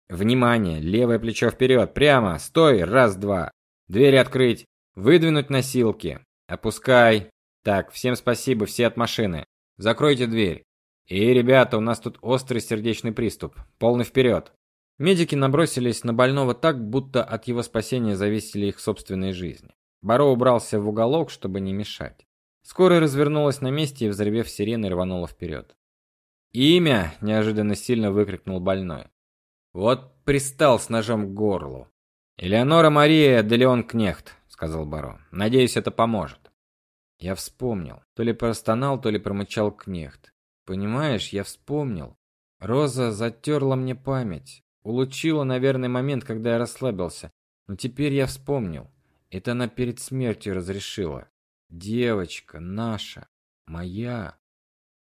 Внимание, левое плечо вперед, прямо, стой, раз-два. Двери открыть, выдвинуть носилки. Опускай. Так, всем спасибо, все от машины. Закройте дверь. И, ребята, у нас тут острый сердечный приступ. Полный вперед. Медики набросились на больного так, будто от его спасения зависели их собственные жизни. Баро убрался в уголок, чтобы не мешать. Скорая развернулась на месте и, взревев сиреной, рванула вперед. «Имя!» – неожиданно сильно выкрикнул больной. Вот пристал с ножом к горлу. Элеонора Мария де Леон Кнехт, сказал барон. Надеюсь, это поможет. Я вспомнил. То ли простонал, то ли промычал Кнехт. Понимаешь, я вспомнил. Роза затерла мне память. Улучила, наверное, момент, когда я расслабился. Но теперь я вспомнил. Это она перед смертью разрешила. Девочка наша, моя.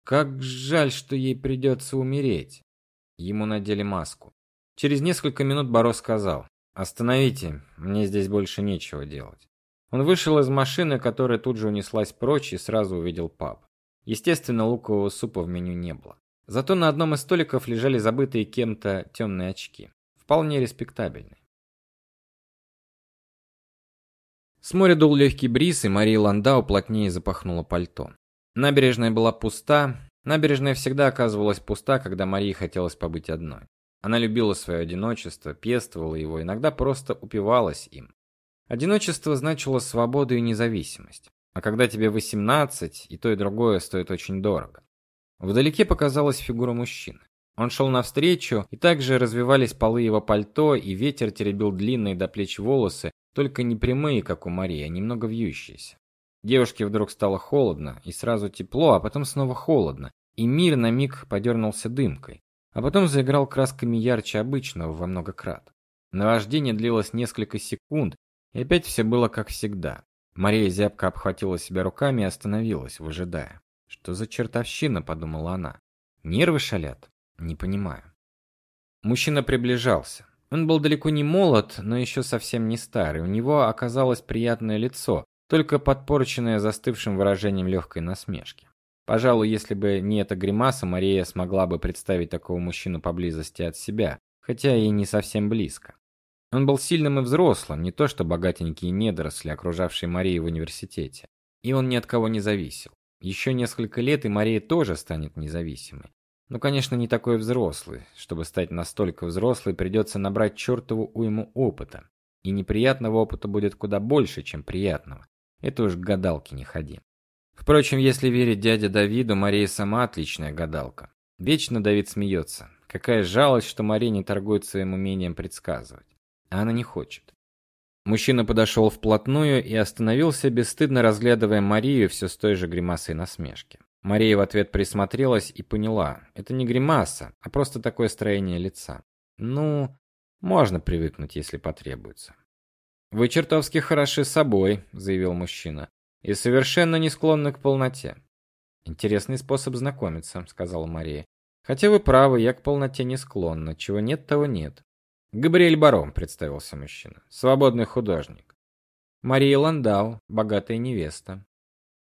Как жаль, что ей придется умереть. Ему надели маску. Через несколько минут Боро сказал: "Остановите, мне здесь больше нечего делать". Он вышел из машины, которая тут же унеслась прочь, и сразу увидел паб. Естественно, лукового супа в меню не было. Зато на одном из столиков лежали забытые кем-то темные очки, вполне респектабельные. С моря дул легкий бриз, и Мария Ландау плотнее запахнула пальто. Набережная была пуста. Набережная всегда оказывалась пуста, когда Марии хотелось побыть одной. Она любила свое одиночество, пестовала его, иногда просто упивалась им. Одиночество значило свободу и независимость. А когда тебе 18, и то и другое стоит очень дорого. Вдалеке показалась фигура мужчины. Он шел навстречу, и также развивались полы его пальто, и ветер теребил длинные до плеч волосы, только не прямые, как у Марии, а немного вьющиеся. Девушке вдруг стало холодно, и сразу тепло, а потом снова холодно, и мир на миг подернулся дымкой а потом заиграл красками ярче обычного во много крат. Наваждение длилось несколько секунд, и опять все было как всегда. Мария зябко обхватила себя руками и остановилась, выжидая. Что за чертовщина, подумала она. Нервы шалят? Не понимаю. Мужчина приближался. Он был далеко не молод, но еще совсем не старый. У него оказалось приятное лицо, только подпорченное застывшим выражением легкой насмешки. Пожалуй, если бы не эта гримаса, Мария смогла бы представить такого мужчину поблизости от себя, хотя и не совсем близко. Он был сильным и взрослым, не то что богатенькие недоросли, окружавшие Марию в университете. И он ни от кого не зависел. Еще несколько лет, и Мария тоже станет независимой. Но, конечно, не такой взрослый. Чтобы стать настолько взрослой, придется набрать чертову уйму опыта. И неприятного опыта будет куда больше, чем приятного. Это уж к гадалке не ходи. Впрочем, если верить дяде Давиду, Мария сама отличная гадалка. Вечно Давид смеется. Какая жалость, что Мария не торгует своим умением предсказывать. А она не хочет. Мужчина подошел вплотную и остановился, бесстыдно разглядывая Марию все с той же гримасой насмешки. Мария в ответ присмотрелась и поняла: это не гримаса, а просто такое строение лица. Ну, можно привыкнуть, если потребуется. Вы чертовски хороши собой, заявил мужчина и совершенно не склонны к полноте. Интересный способ знакомиться, сказала Мария. Хотя вы правы, я к полноте не склонна, чего нет, того нет. Габриэль Барон, представился мужчина. Свободный художник. Мария Ландау, богатая невеста.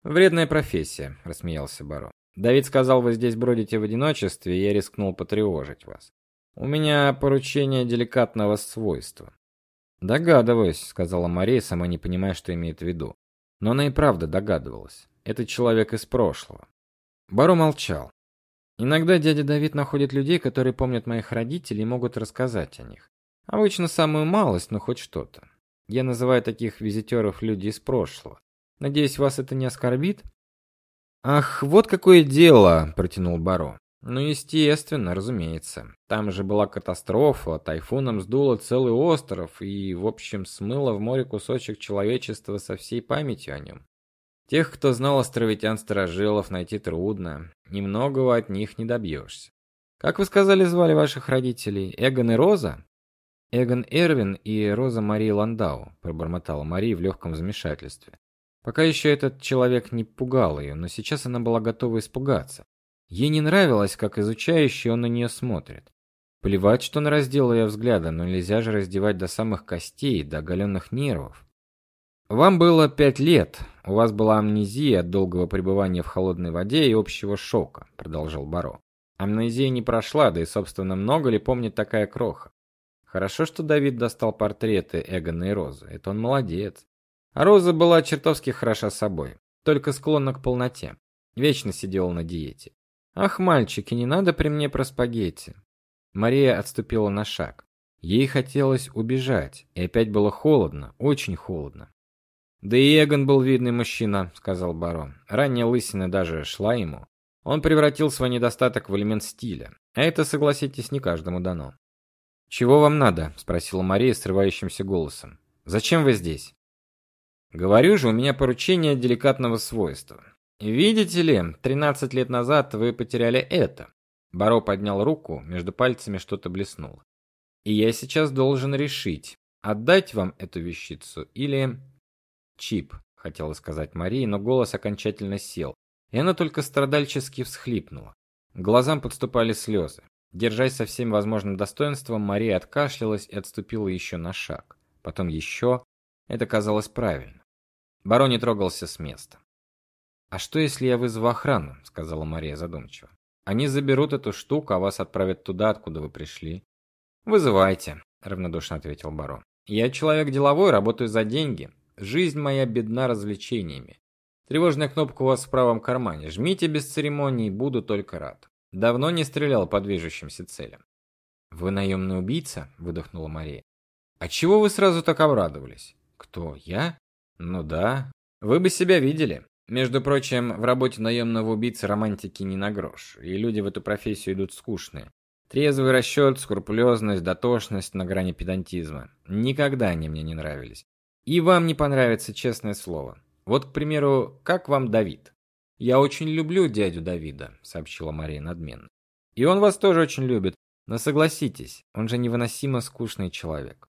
Вредная профессия, рассмеялся барон. Давид сказал, вы здесь бродите в одиночестве, и я рискнул потревожить вас. У меня поручение деликатного свойства. Догадываюсь, сказала Мария, сама не понимая, что имеет в виду. Но она и правда догадывалась. Это человек из прошлого. Баро молчал. Иногда дядя Давид находит людей, которые помнят моих родителей и могут рассказать о них. Обычно самую малость, но хоть что-то. Я называю таких визитеров люди из прошлого. Надеюсь, вас это не оскорбит? Ах, вот какое дело, протянул Баро. Ну, естественно, разумеется. Там же была катастрофа, тайфуном сдуло целый остров и, в общем, смыло в море кусочек человечества со всей памятью о нем. Тех, кто знал островитян-старожилов, найти трудно. Немногого от них не добьешься. Как вы сказали, звали ваших родителей? Эгон и Роза? Эгон Эрвин и Роза Мария Ландау, пробормотала Мария в легком замешательстве. Пока еще этот человек не пугал ее, но сейчас она была готова испугаться. Ей не нравилось, как изучающий он на нее смотрит. Плевать, что он раздел ее взгляда, но нельзя же раздевать до самых костей, до оголенных нервов. Вам было пять лет. У вас была амнезия от долгого пребывания в холодной воде и общего шока, продолжал Баро. Амнезия не прошла, да и собственно, много ли помнит такая кроха? Хорошо, что Давид достал портреты Эгона и Розы. Это он молодец. А Роза была чертовски хороша собой, только склонна к полноте. Вечно сидела на диете. Ах, мальчики, не надо при мне про спагетти. Мария отступила на шаг. Ей хотелось убежать, и опять было холодно, очень холодно. Да и Эгон был видный мужчина, сказал барон. Ранняя лысина даже шла ему. Он превратил свой недостаток в элемент стиля. А это, согласитесь, не каждому дано. Чего вам надо? спросила Мария срывающимся голосом. Зачем вы здесь? Говорю же, у меня поручение деликатного свойства. Видите ли, 13 лет назад вы потеряли это. Баро поднял руку, между пальцами что-то блеснуло. И я сейчас должен решить, отдать вам эту вещицу или чип, хотела сказать Мария, но голос окончательно сел, и она только страдальчески всхлипнула. Глазам подступали слезы. Держась со всем возможным достоинством, Мария откашлялась и отступила еще на шаг. Потом еще. Это казалось правильно. Барон не трогался с места. А что если я вызову охрану, сказала Мария задумчиво. Они заберут эту штуку, а вас отправят туда, откуда вы пришли. Вызывайте, равнодушно ответил барон. Я человек деловой, работаю за деньги. Жизнь моя бедна развлечениями. Тревожная кнопка у вас в правом кармане. Жмите без церемоний, буду только рад. Давно не стрелял по движущимся целям. Вы наемный убийца? выдохнула Мария. А чего вы сразу так обрадовались? Кто, я? Ну да. Вы бы себя видели. Между прочим, в работе наемного убийцы романтики не на грош, и люди в эту профессию идут скучные. Трезвый расчет, скрупулезность, дотошность на грани педантизма. Никогда они мне не нравились. И вам не понравится, честное слово. Вот, к примеру, как вам Давид? Я очень люблю дядю Давида, сообщила Мария надменно. И он вас тоже очень любит. Но согласитесь, он же невыносимо скучный человек.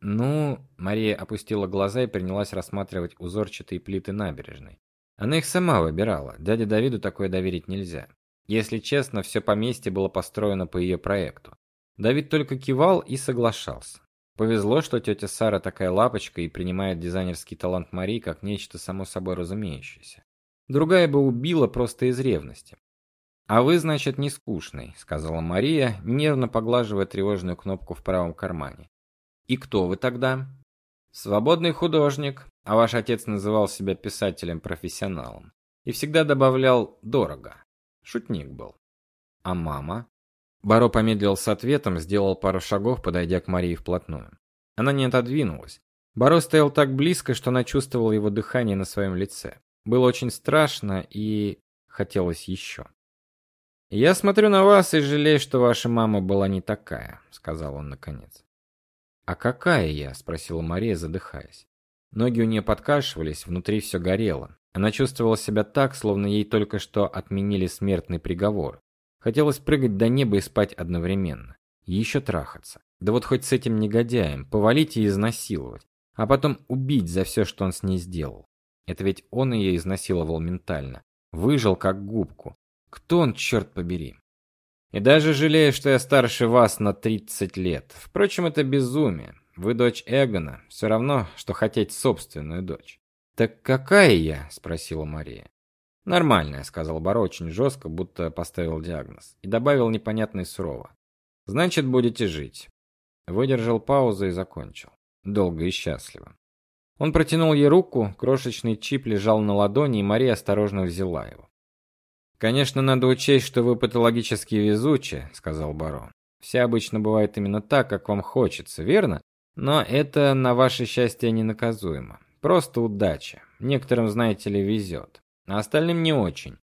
Ну, Мария опустила глаза и принялась рассматривать узорчатые плиты набережной. Она их сама выбирала. Дяде Давиду такое доверить нельзя. Если честно, все поместье было построено по ее проекту. Давид только кивал и соглашался. Повезло, что тетя Сара такая лапочка и принимает дизайнерский талант Марии как нечто само собой разумеющееся. Другая бы убила просто из ревности. А вы, значит, не скучный, сказала Мария, нервно поглаживая тревожную кнопку в правом кармане. И кто вы тогда? Свободный художник, а ваш отец называл себя писателем-профессионалом и всегда добавлял дорого. Шутник был. А мама? Баро помедлил с ответом, сделал пару шагов, подойдя к Марии вплотную. Она не отодвинулась. Баро стоял так близко, что она чувствовала его дыхание на своем лице. Было очень страшно и хотелось еще. Я смотрю на вас и жалею, что ваша мама была не такая, сказал он наконец. А какая я? спросила Мария, задыхаясь. Ноги у нее подкашивались, внутри все горело. Она чувствовала себя так, словно ей только что отменили смертный приговор. Хотелось прыгать до неба и спать одновременно. И еще трахаться. Да вот хоть с этим негодяем, повалить и изнасиловать, а потом убить за все, что он с ней сделал. Это ведь он ее изнасиловал ментально, выжил как губку. Кто он, черт побери? И даже жалею, что я старше вас на 30 лет. Впрочем, это безумие. Вы дочь Эгона, все равно, что хотеть собственную дочь. Так какая я? спросила Мария. Нормальная, сказал Баро очень жестко, будто поставил диагноз, и добавил непонятно и сурово. Значит, будете жить. Выдержал паузу и закончил. Долго и счастливо. Он протянул ей руку, крошечный чип лежал на ладони, и Мария осторожно взяла его. Конечно, надо учесть, что вы патологически везучи, сказал Баро. Все обычно бывает именно так, как вам хочется, верно? Но это на ваше счастье не наказуемо. Просто удача. Некоторым, знаете ли, везет, а остальным не очень.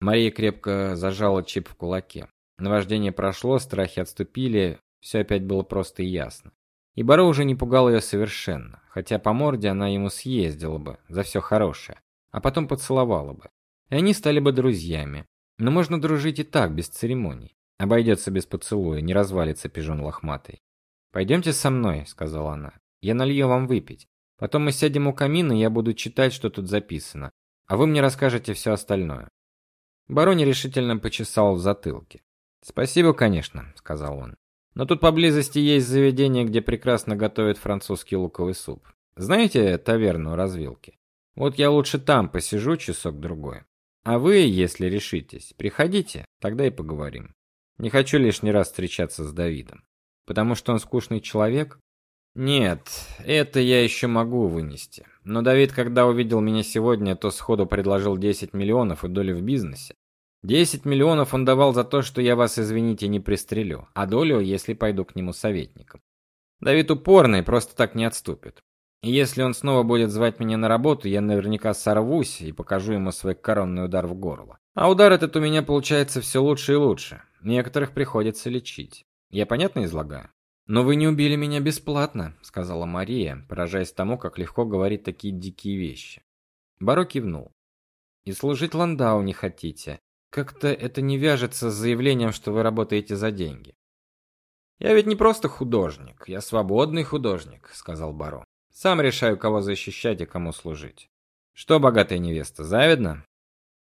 Мария крепко зажала чип в кулаке. Наваждение прошло, страхи отступили, все опять было просто и ясно. И Баро уже не пугал ее совершенно, хотя по морде она ему съездила бы за все хорошее, а потом поцеловала бы. И они стали бы друзьями. Но можно дружить и так, без церемоний. Обойдется без поцелуя, не развалится пижон лохматый. «Пойдемте со мной», — сказала она. «Я налью вам выпить. Потом мы сядем у камина, и я буду читать, что тут записано. А вы мне расскажете все остальное». Барон решительно почесал в затылке. «Спасибо, конечно», — сказал он. «Но тут поблизости есть заведение, где прекрасно готовят французский луковый суп. Знаете таверну развилки? Вот я лучше там посижу часок-другой. А вы, если решитесь, приходите, тогда и поговорим. Не хочу лишний раз встречаться с Давидом. Потому что он скучный человек? Нет, это я еще могу вынести. Но Давид, когда увидел меня сегодня, то сходу предложил 10 миллионов и долю в бизнесе. 10 миллионов он давал за то, что я вас, извините, не пристрелю, а долю, если пойду к нему советником. Давид упорный, просто так не отступит. И если он снова будет звать меня на работу, я наверняка сорвусь и покажу ему свой коронный удар в горло. А удар этот у меня получается все лучше и лучше. Некоторых приходится лечить. Я понятно излагаю? Но вы не убили меня бесплатно, сказала Мария, поражаясь тому, как легко говорить такие дикие вещи. Баро кивнул. И служить Ландау не хотите. Как-то это не вяжется с заявлением, что вы работаете за деньги. Я ведь не просто художник, я свободный художник, сказал Баро. Сам решаю, кого защищать и кому служить. Что, богатая невеста, завидно?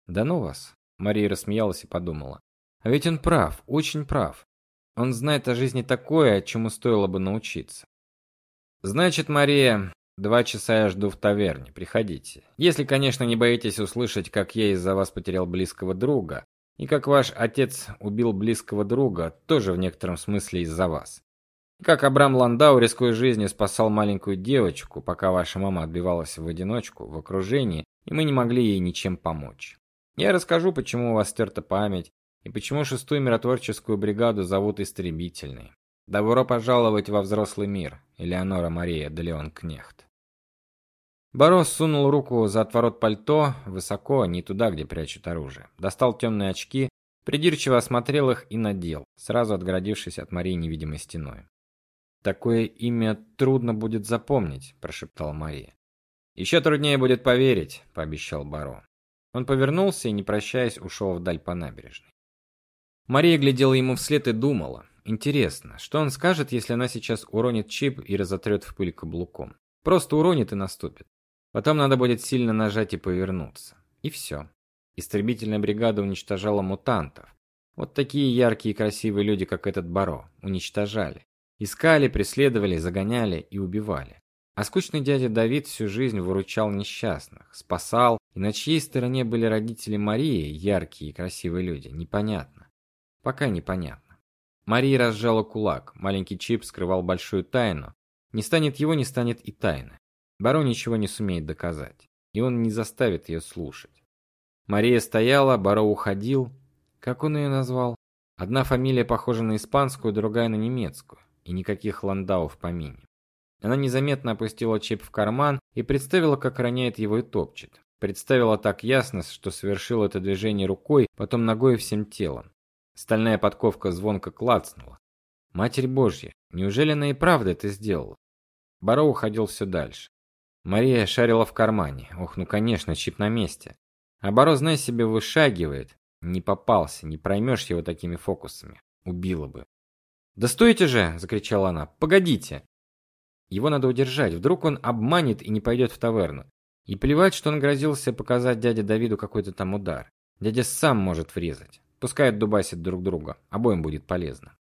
Да ну вас. Мария рассмеялась и подумала. А ведь он прав, очень прав. Он знает о жизни такое, чему стоило бы научиться. Значит, Мария, Два часа я жду в таверне. Приходите. Если, конечно, не боитесь услышать, как я из-за вас потерял близкого друга, и как ваш отец убил близкого друга, тоже в некотором смысле из-за вас. И как Абрам Ландау, рискуя жизнью, спасал маленькую девочку, пока ваша мама отбивалась в одиночку, в окружении, и мы не могли ей ничем помочь. Я расскажу, почему у вас стерта память, и почему шестую миротворческую бригаду зовут Истребительной. Добро пожаловать во взрослый мир, Элеонора Мария де Леон Кнехт. Борос сунул руку за отворот пальто, высоко, не туда, где прячут оружие. Достал темные очки, придирчиво осмотрел их и надел, сразу отгородившись от Марии невидимой стеной. Такое имя трудно будет запомнить, прошептала Мария. «Еще труднее будет поверить, пообещал Баро. Он повернулся и, не прощаясь, ушел вдаль по набережной. Мария глядела ему вслед и думала: интересно, что он скажет, если она сейчас уронит чип и разотрет в пыль каблуком? Просто уронит и наступит. Потом надо будет сильно нажать и повернуться. И все. Истребительная бригада уничтожала мутантов. Вот такие яркие и красивые люди, как этот Баро, уничтожали. Искали, преследовали, загоняли и убивали. А скучный дядя Давид всю жизнь выручал несчастных, спасал, и на чьей стороне были родители Марии, яркие и красивые люди, непонятно. Пока непонятно. Мария разжала кулак, маленький чип скрывал большую тайну. Не станет его, не станет и тайны. Барон ничего не сумеет доказать, и он не заставит ее слушать. Мария стояла, Баро уходил. Как он ее назвал? Одна фамилия похожа на испанскую, другая на немецкую, и никаких Ландау в помине. Она незаметно опустила чип в карман и представила, как роняет его и топчет. Представила так ясно, что совершила это движение рукой, потом ногой и всем телом. Стальная подковка звонко клацнула. Матерь Божья, неужели она и правда это сделала? Баро уходил все дальше. Мария шарила в кармане. Ох, ну конечно, чип на месте. А Боро, знай себе, вышагивает. Не попался, не проймешь его такими фокусами. Убила бы. "Да стойте же!" закричала она. "Погодите!" Его надо удержать, вдруг он обманет и не пойдет в таверну. И плевать, что он грозился показать дяде Давиду какой-то там удар. Дядя сам может врезать. Пускай отдубасит друг друга, обоим будет полезно.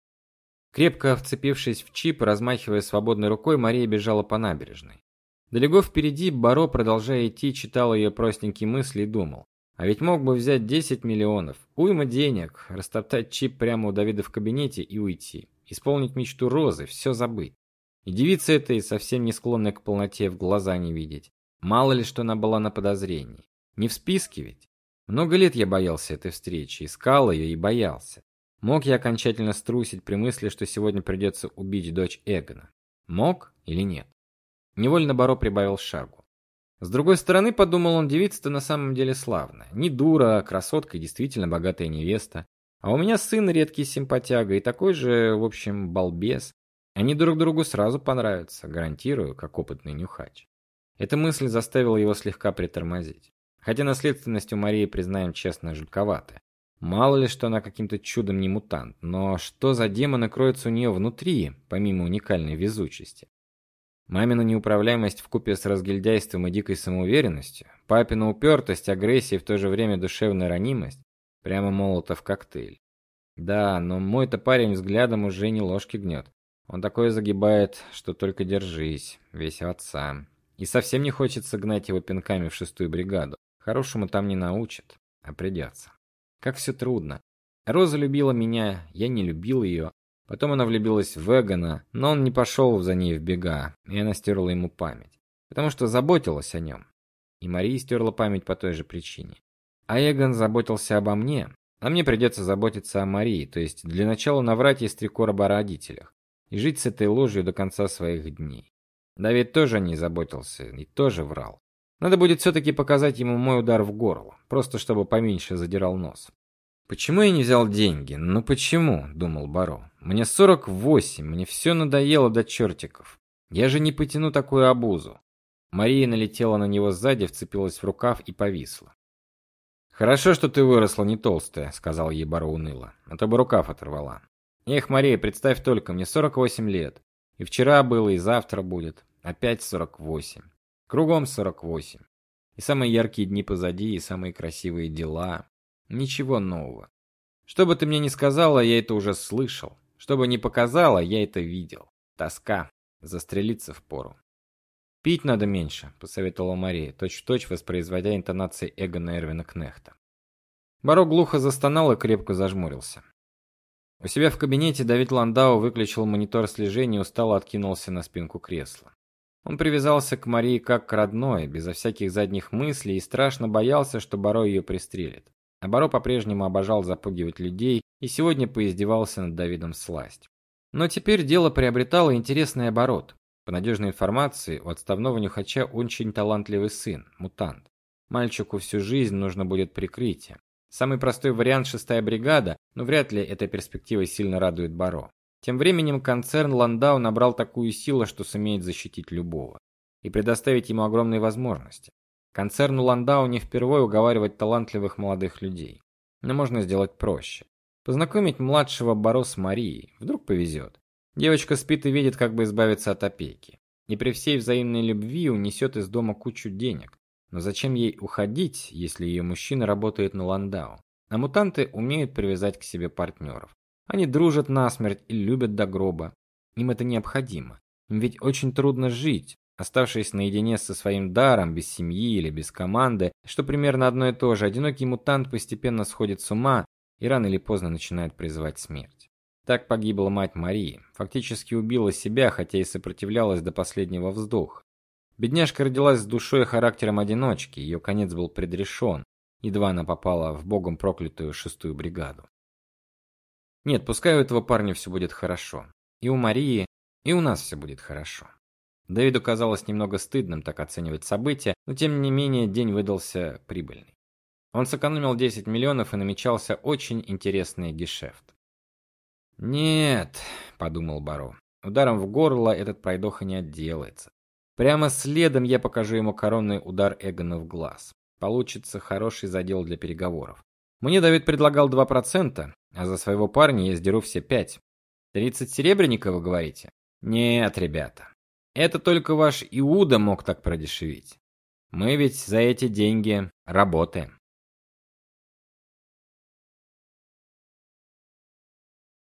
Крепко вцепившись в чип, размахивая свободной рукой, Мария бежала по набережной. Далеко впереди Баро, продолжая идти, читал ее простенькие мысли и думал: а ведь мог бы взять 10 миллионов, уйма денег, растоптать чип прямо у Давида в кабинете и уйти, исполнить мечту Розы, все забыть. И девица эта и совсем не склонная к полноте в глаза не видеть. Мало ли что она была на подозрении. Не в списке ведь. Много лет я боялся этой встречи, искал ее и боялся. Мог я окончательно струсить при мысли, что сегодня придется убить дочь Эгона? Мог или нет? Невольно Баро прибавил шагу. С другой стороны, подумал он, девица-то на самом деле славная. Не дура, а красотка, действительно богатая невеста. А у меня сын редкий симпатяга и такой же, в общем, балбес. Они друг другу сразу понравятся, гарантирую, как опытный нюхач. Эта мысль заставила его слегка притормозить. Хотя наследственность у Марии, признаем честно, жутковатая. Мало ли, что она каким-то чудом не мутант, но что за демоны кроются у нее внутри, помимо уникальной везучести? Мамина неуправляемость вкупе с разгильдяйством и дикой самоуверенностью, папина упертость, агрессия и в то же время душевная ранимость прямо молотов коктейль. Да, но мой-то парень взглядом уже не ложки гнет. Он такое загибает, что только держись, весь отца. И совсем не хочется гнать его пинками в шестую бригаду. Хорошему там не научат, а придется. Как все трудно. Роза любила меня, я не любил ее. Потом она влюбилась в Эгона, но он не пошел за ней в бега, и она стерла ему память, потому что заботилась о нем. И Мария стерла память по той же причине. А Эгон заботился обо мне, а мне придется заботиться о Марии, то есть для начала наврать ей с три о родителях и жить с этой ложью до конца своих дней. Давид тоже не заботился и тоже врал. Надо будет все таки показать ему мой удар в горло, просто чтобы поменьше задирал нос. Почему я не взял деньги? Ну почему, думал Баро. Мне 48, мне все надоело до чертиков. Я же не потяну такую обузу. Мария налетела на него сзади, вцепилась в рукав и повисла. Хорошо, что ты выросла не толстая, сказал ей Баро уныло. А то бы рукав оторвала. Эх, Мария, представь только, мне 48 лет. И вчера было, и завтра будет. Опять 48. Кругом 48. И самые яркие дни позади, и самые красивые дела. Ничего нового. Что бы ты мне ни сказала, я это уже слышал. Что бы ни показала, я это видел. Тоска. Застрелиться впору. Пить надо меньше, посоветовала Мария, точь-в-точь воспроизводя интонации Эгона Эрвина Кнехта. Баро глухо застонал и крепко зажмурился. У себя в кабинете Давид Ландау выключил монитор слежения и устало откинулся на спинку кресла. Он привязался к Марии как к родной, безо всяких задних мыслей и страшно боялся, что Баро ее пристрелит. А Баро по-прежнему обожал запугивать людей и сегодня поиздевался над Давидом сласть. Но теперь дело приобретало интересный оборот. По надежной информации, у отставного нюхача очень талантливый сын, мутант. Мальчику всю жизнь нужно будет прикрытие. Самый простой вариант шестая бригада, но вряд ли эта перспектива сильно радует Баро. Тем временем концерн Ландау набрал такую силу, что сумеет защитить любого и предоставить ему огромные возможности. Концерну Ландау не впервые уговаривать талантливых молодых людей. Но можно сделать проще. Познакомить младшего Баро с Марией, вдруг повезет. Девочка спит и видит, как бы избавиться от опеки. И при всей взаимной любви унесет из дома кучу денег. Но зачем ей уходить, если ее мужчина работает на Ландау? А мутанты умеют привязать к себе партнеров. Они дружат насмерть и любят до гроба. Им это необходимо. Им ведь очень трудно жить, оставшись наедине со своим даром, без семьи или без команды, что примерно одно и то же. Одинокий мутант постепенно сходит с ума и рано или поздно начинает призывать смерть. Так погибла мать Марии, фактически убила себя, хотя и сопротивлялась до последнего вздоха. Бедняжка родилась с душой и характером одиночки, ее конец был предрешен, едва она попала в богом проклятую шестую бригаду. Нет, пускай у этого парня все будет хорошо. И у Марии, и у нас все будет хорошо. Дэвиду казалось немного стыдным так оценивать события, но тем не менее день выдался прибыльный. Он сэкономил 10 миллионов и намечался очень интересный гешефт. Нет, подумал Баро. Ударом в горло этот пройдоха не отделается. Прямо следом я покажу ему коронный удар Эгона в глаз. Получится хороший задел для переговоров. Мне Давид предлагал 2%, а за своего парня я сдеру все 5. 30 серебряников, вы говорите? Нет, ребята. Это только ваш Иуда мог так продешевить. Мы ведь за эти деньги работаем.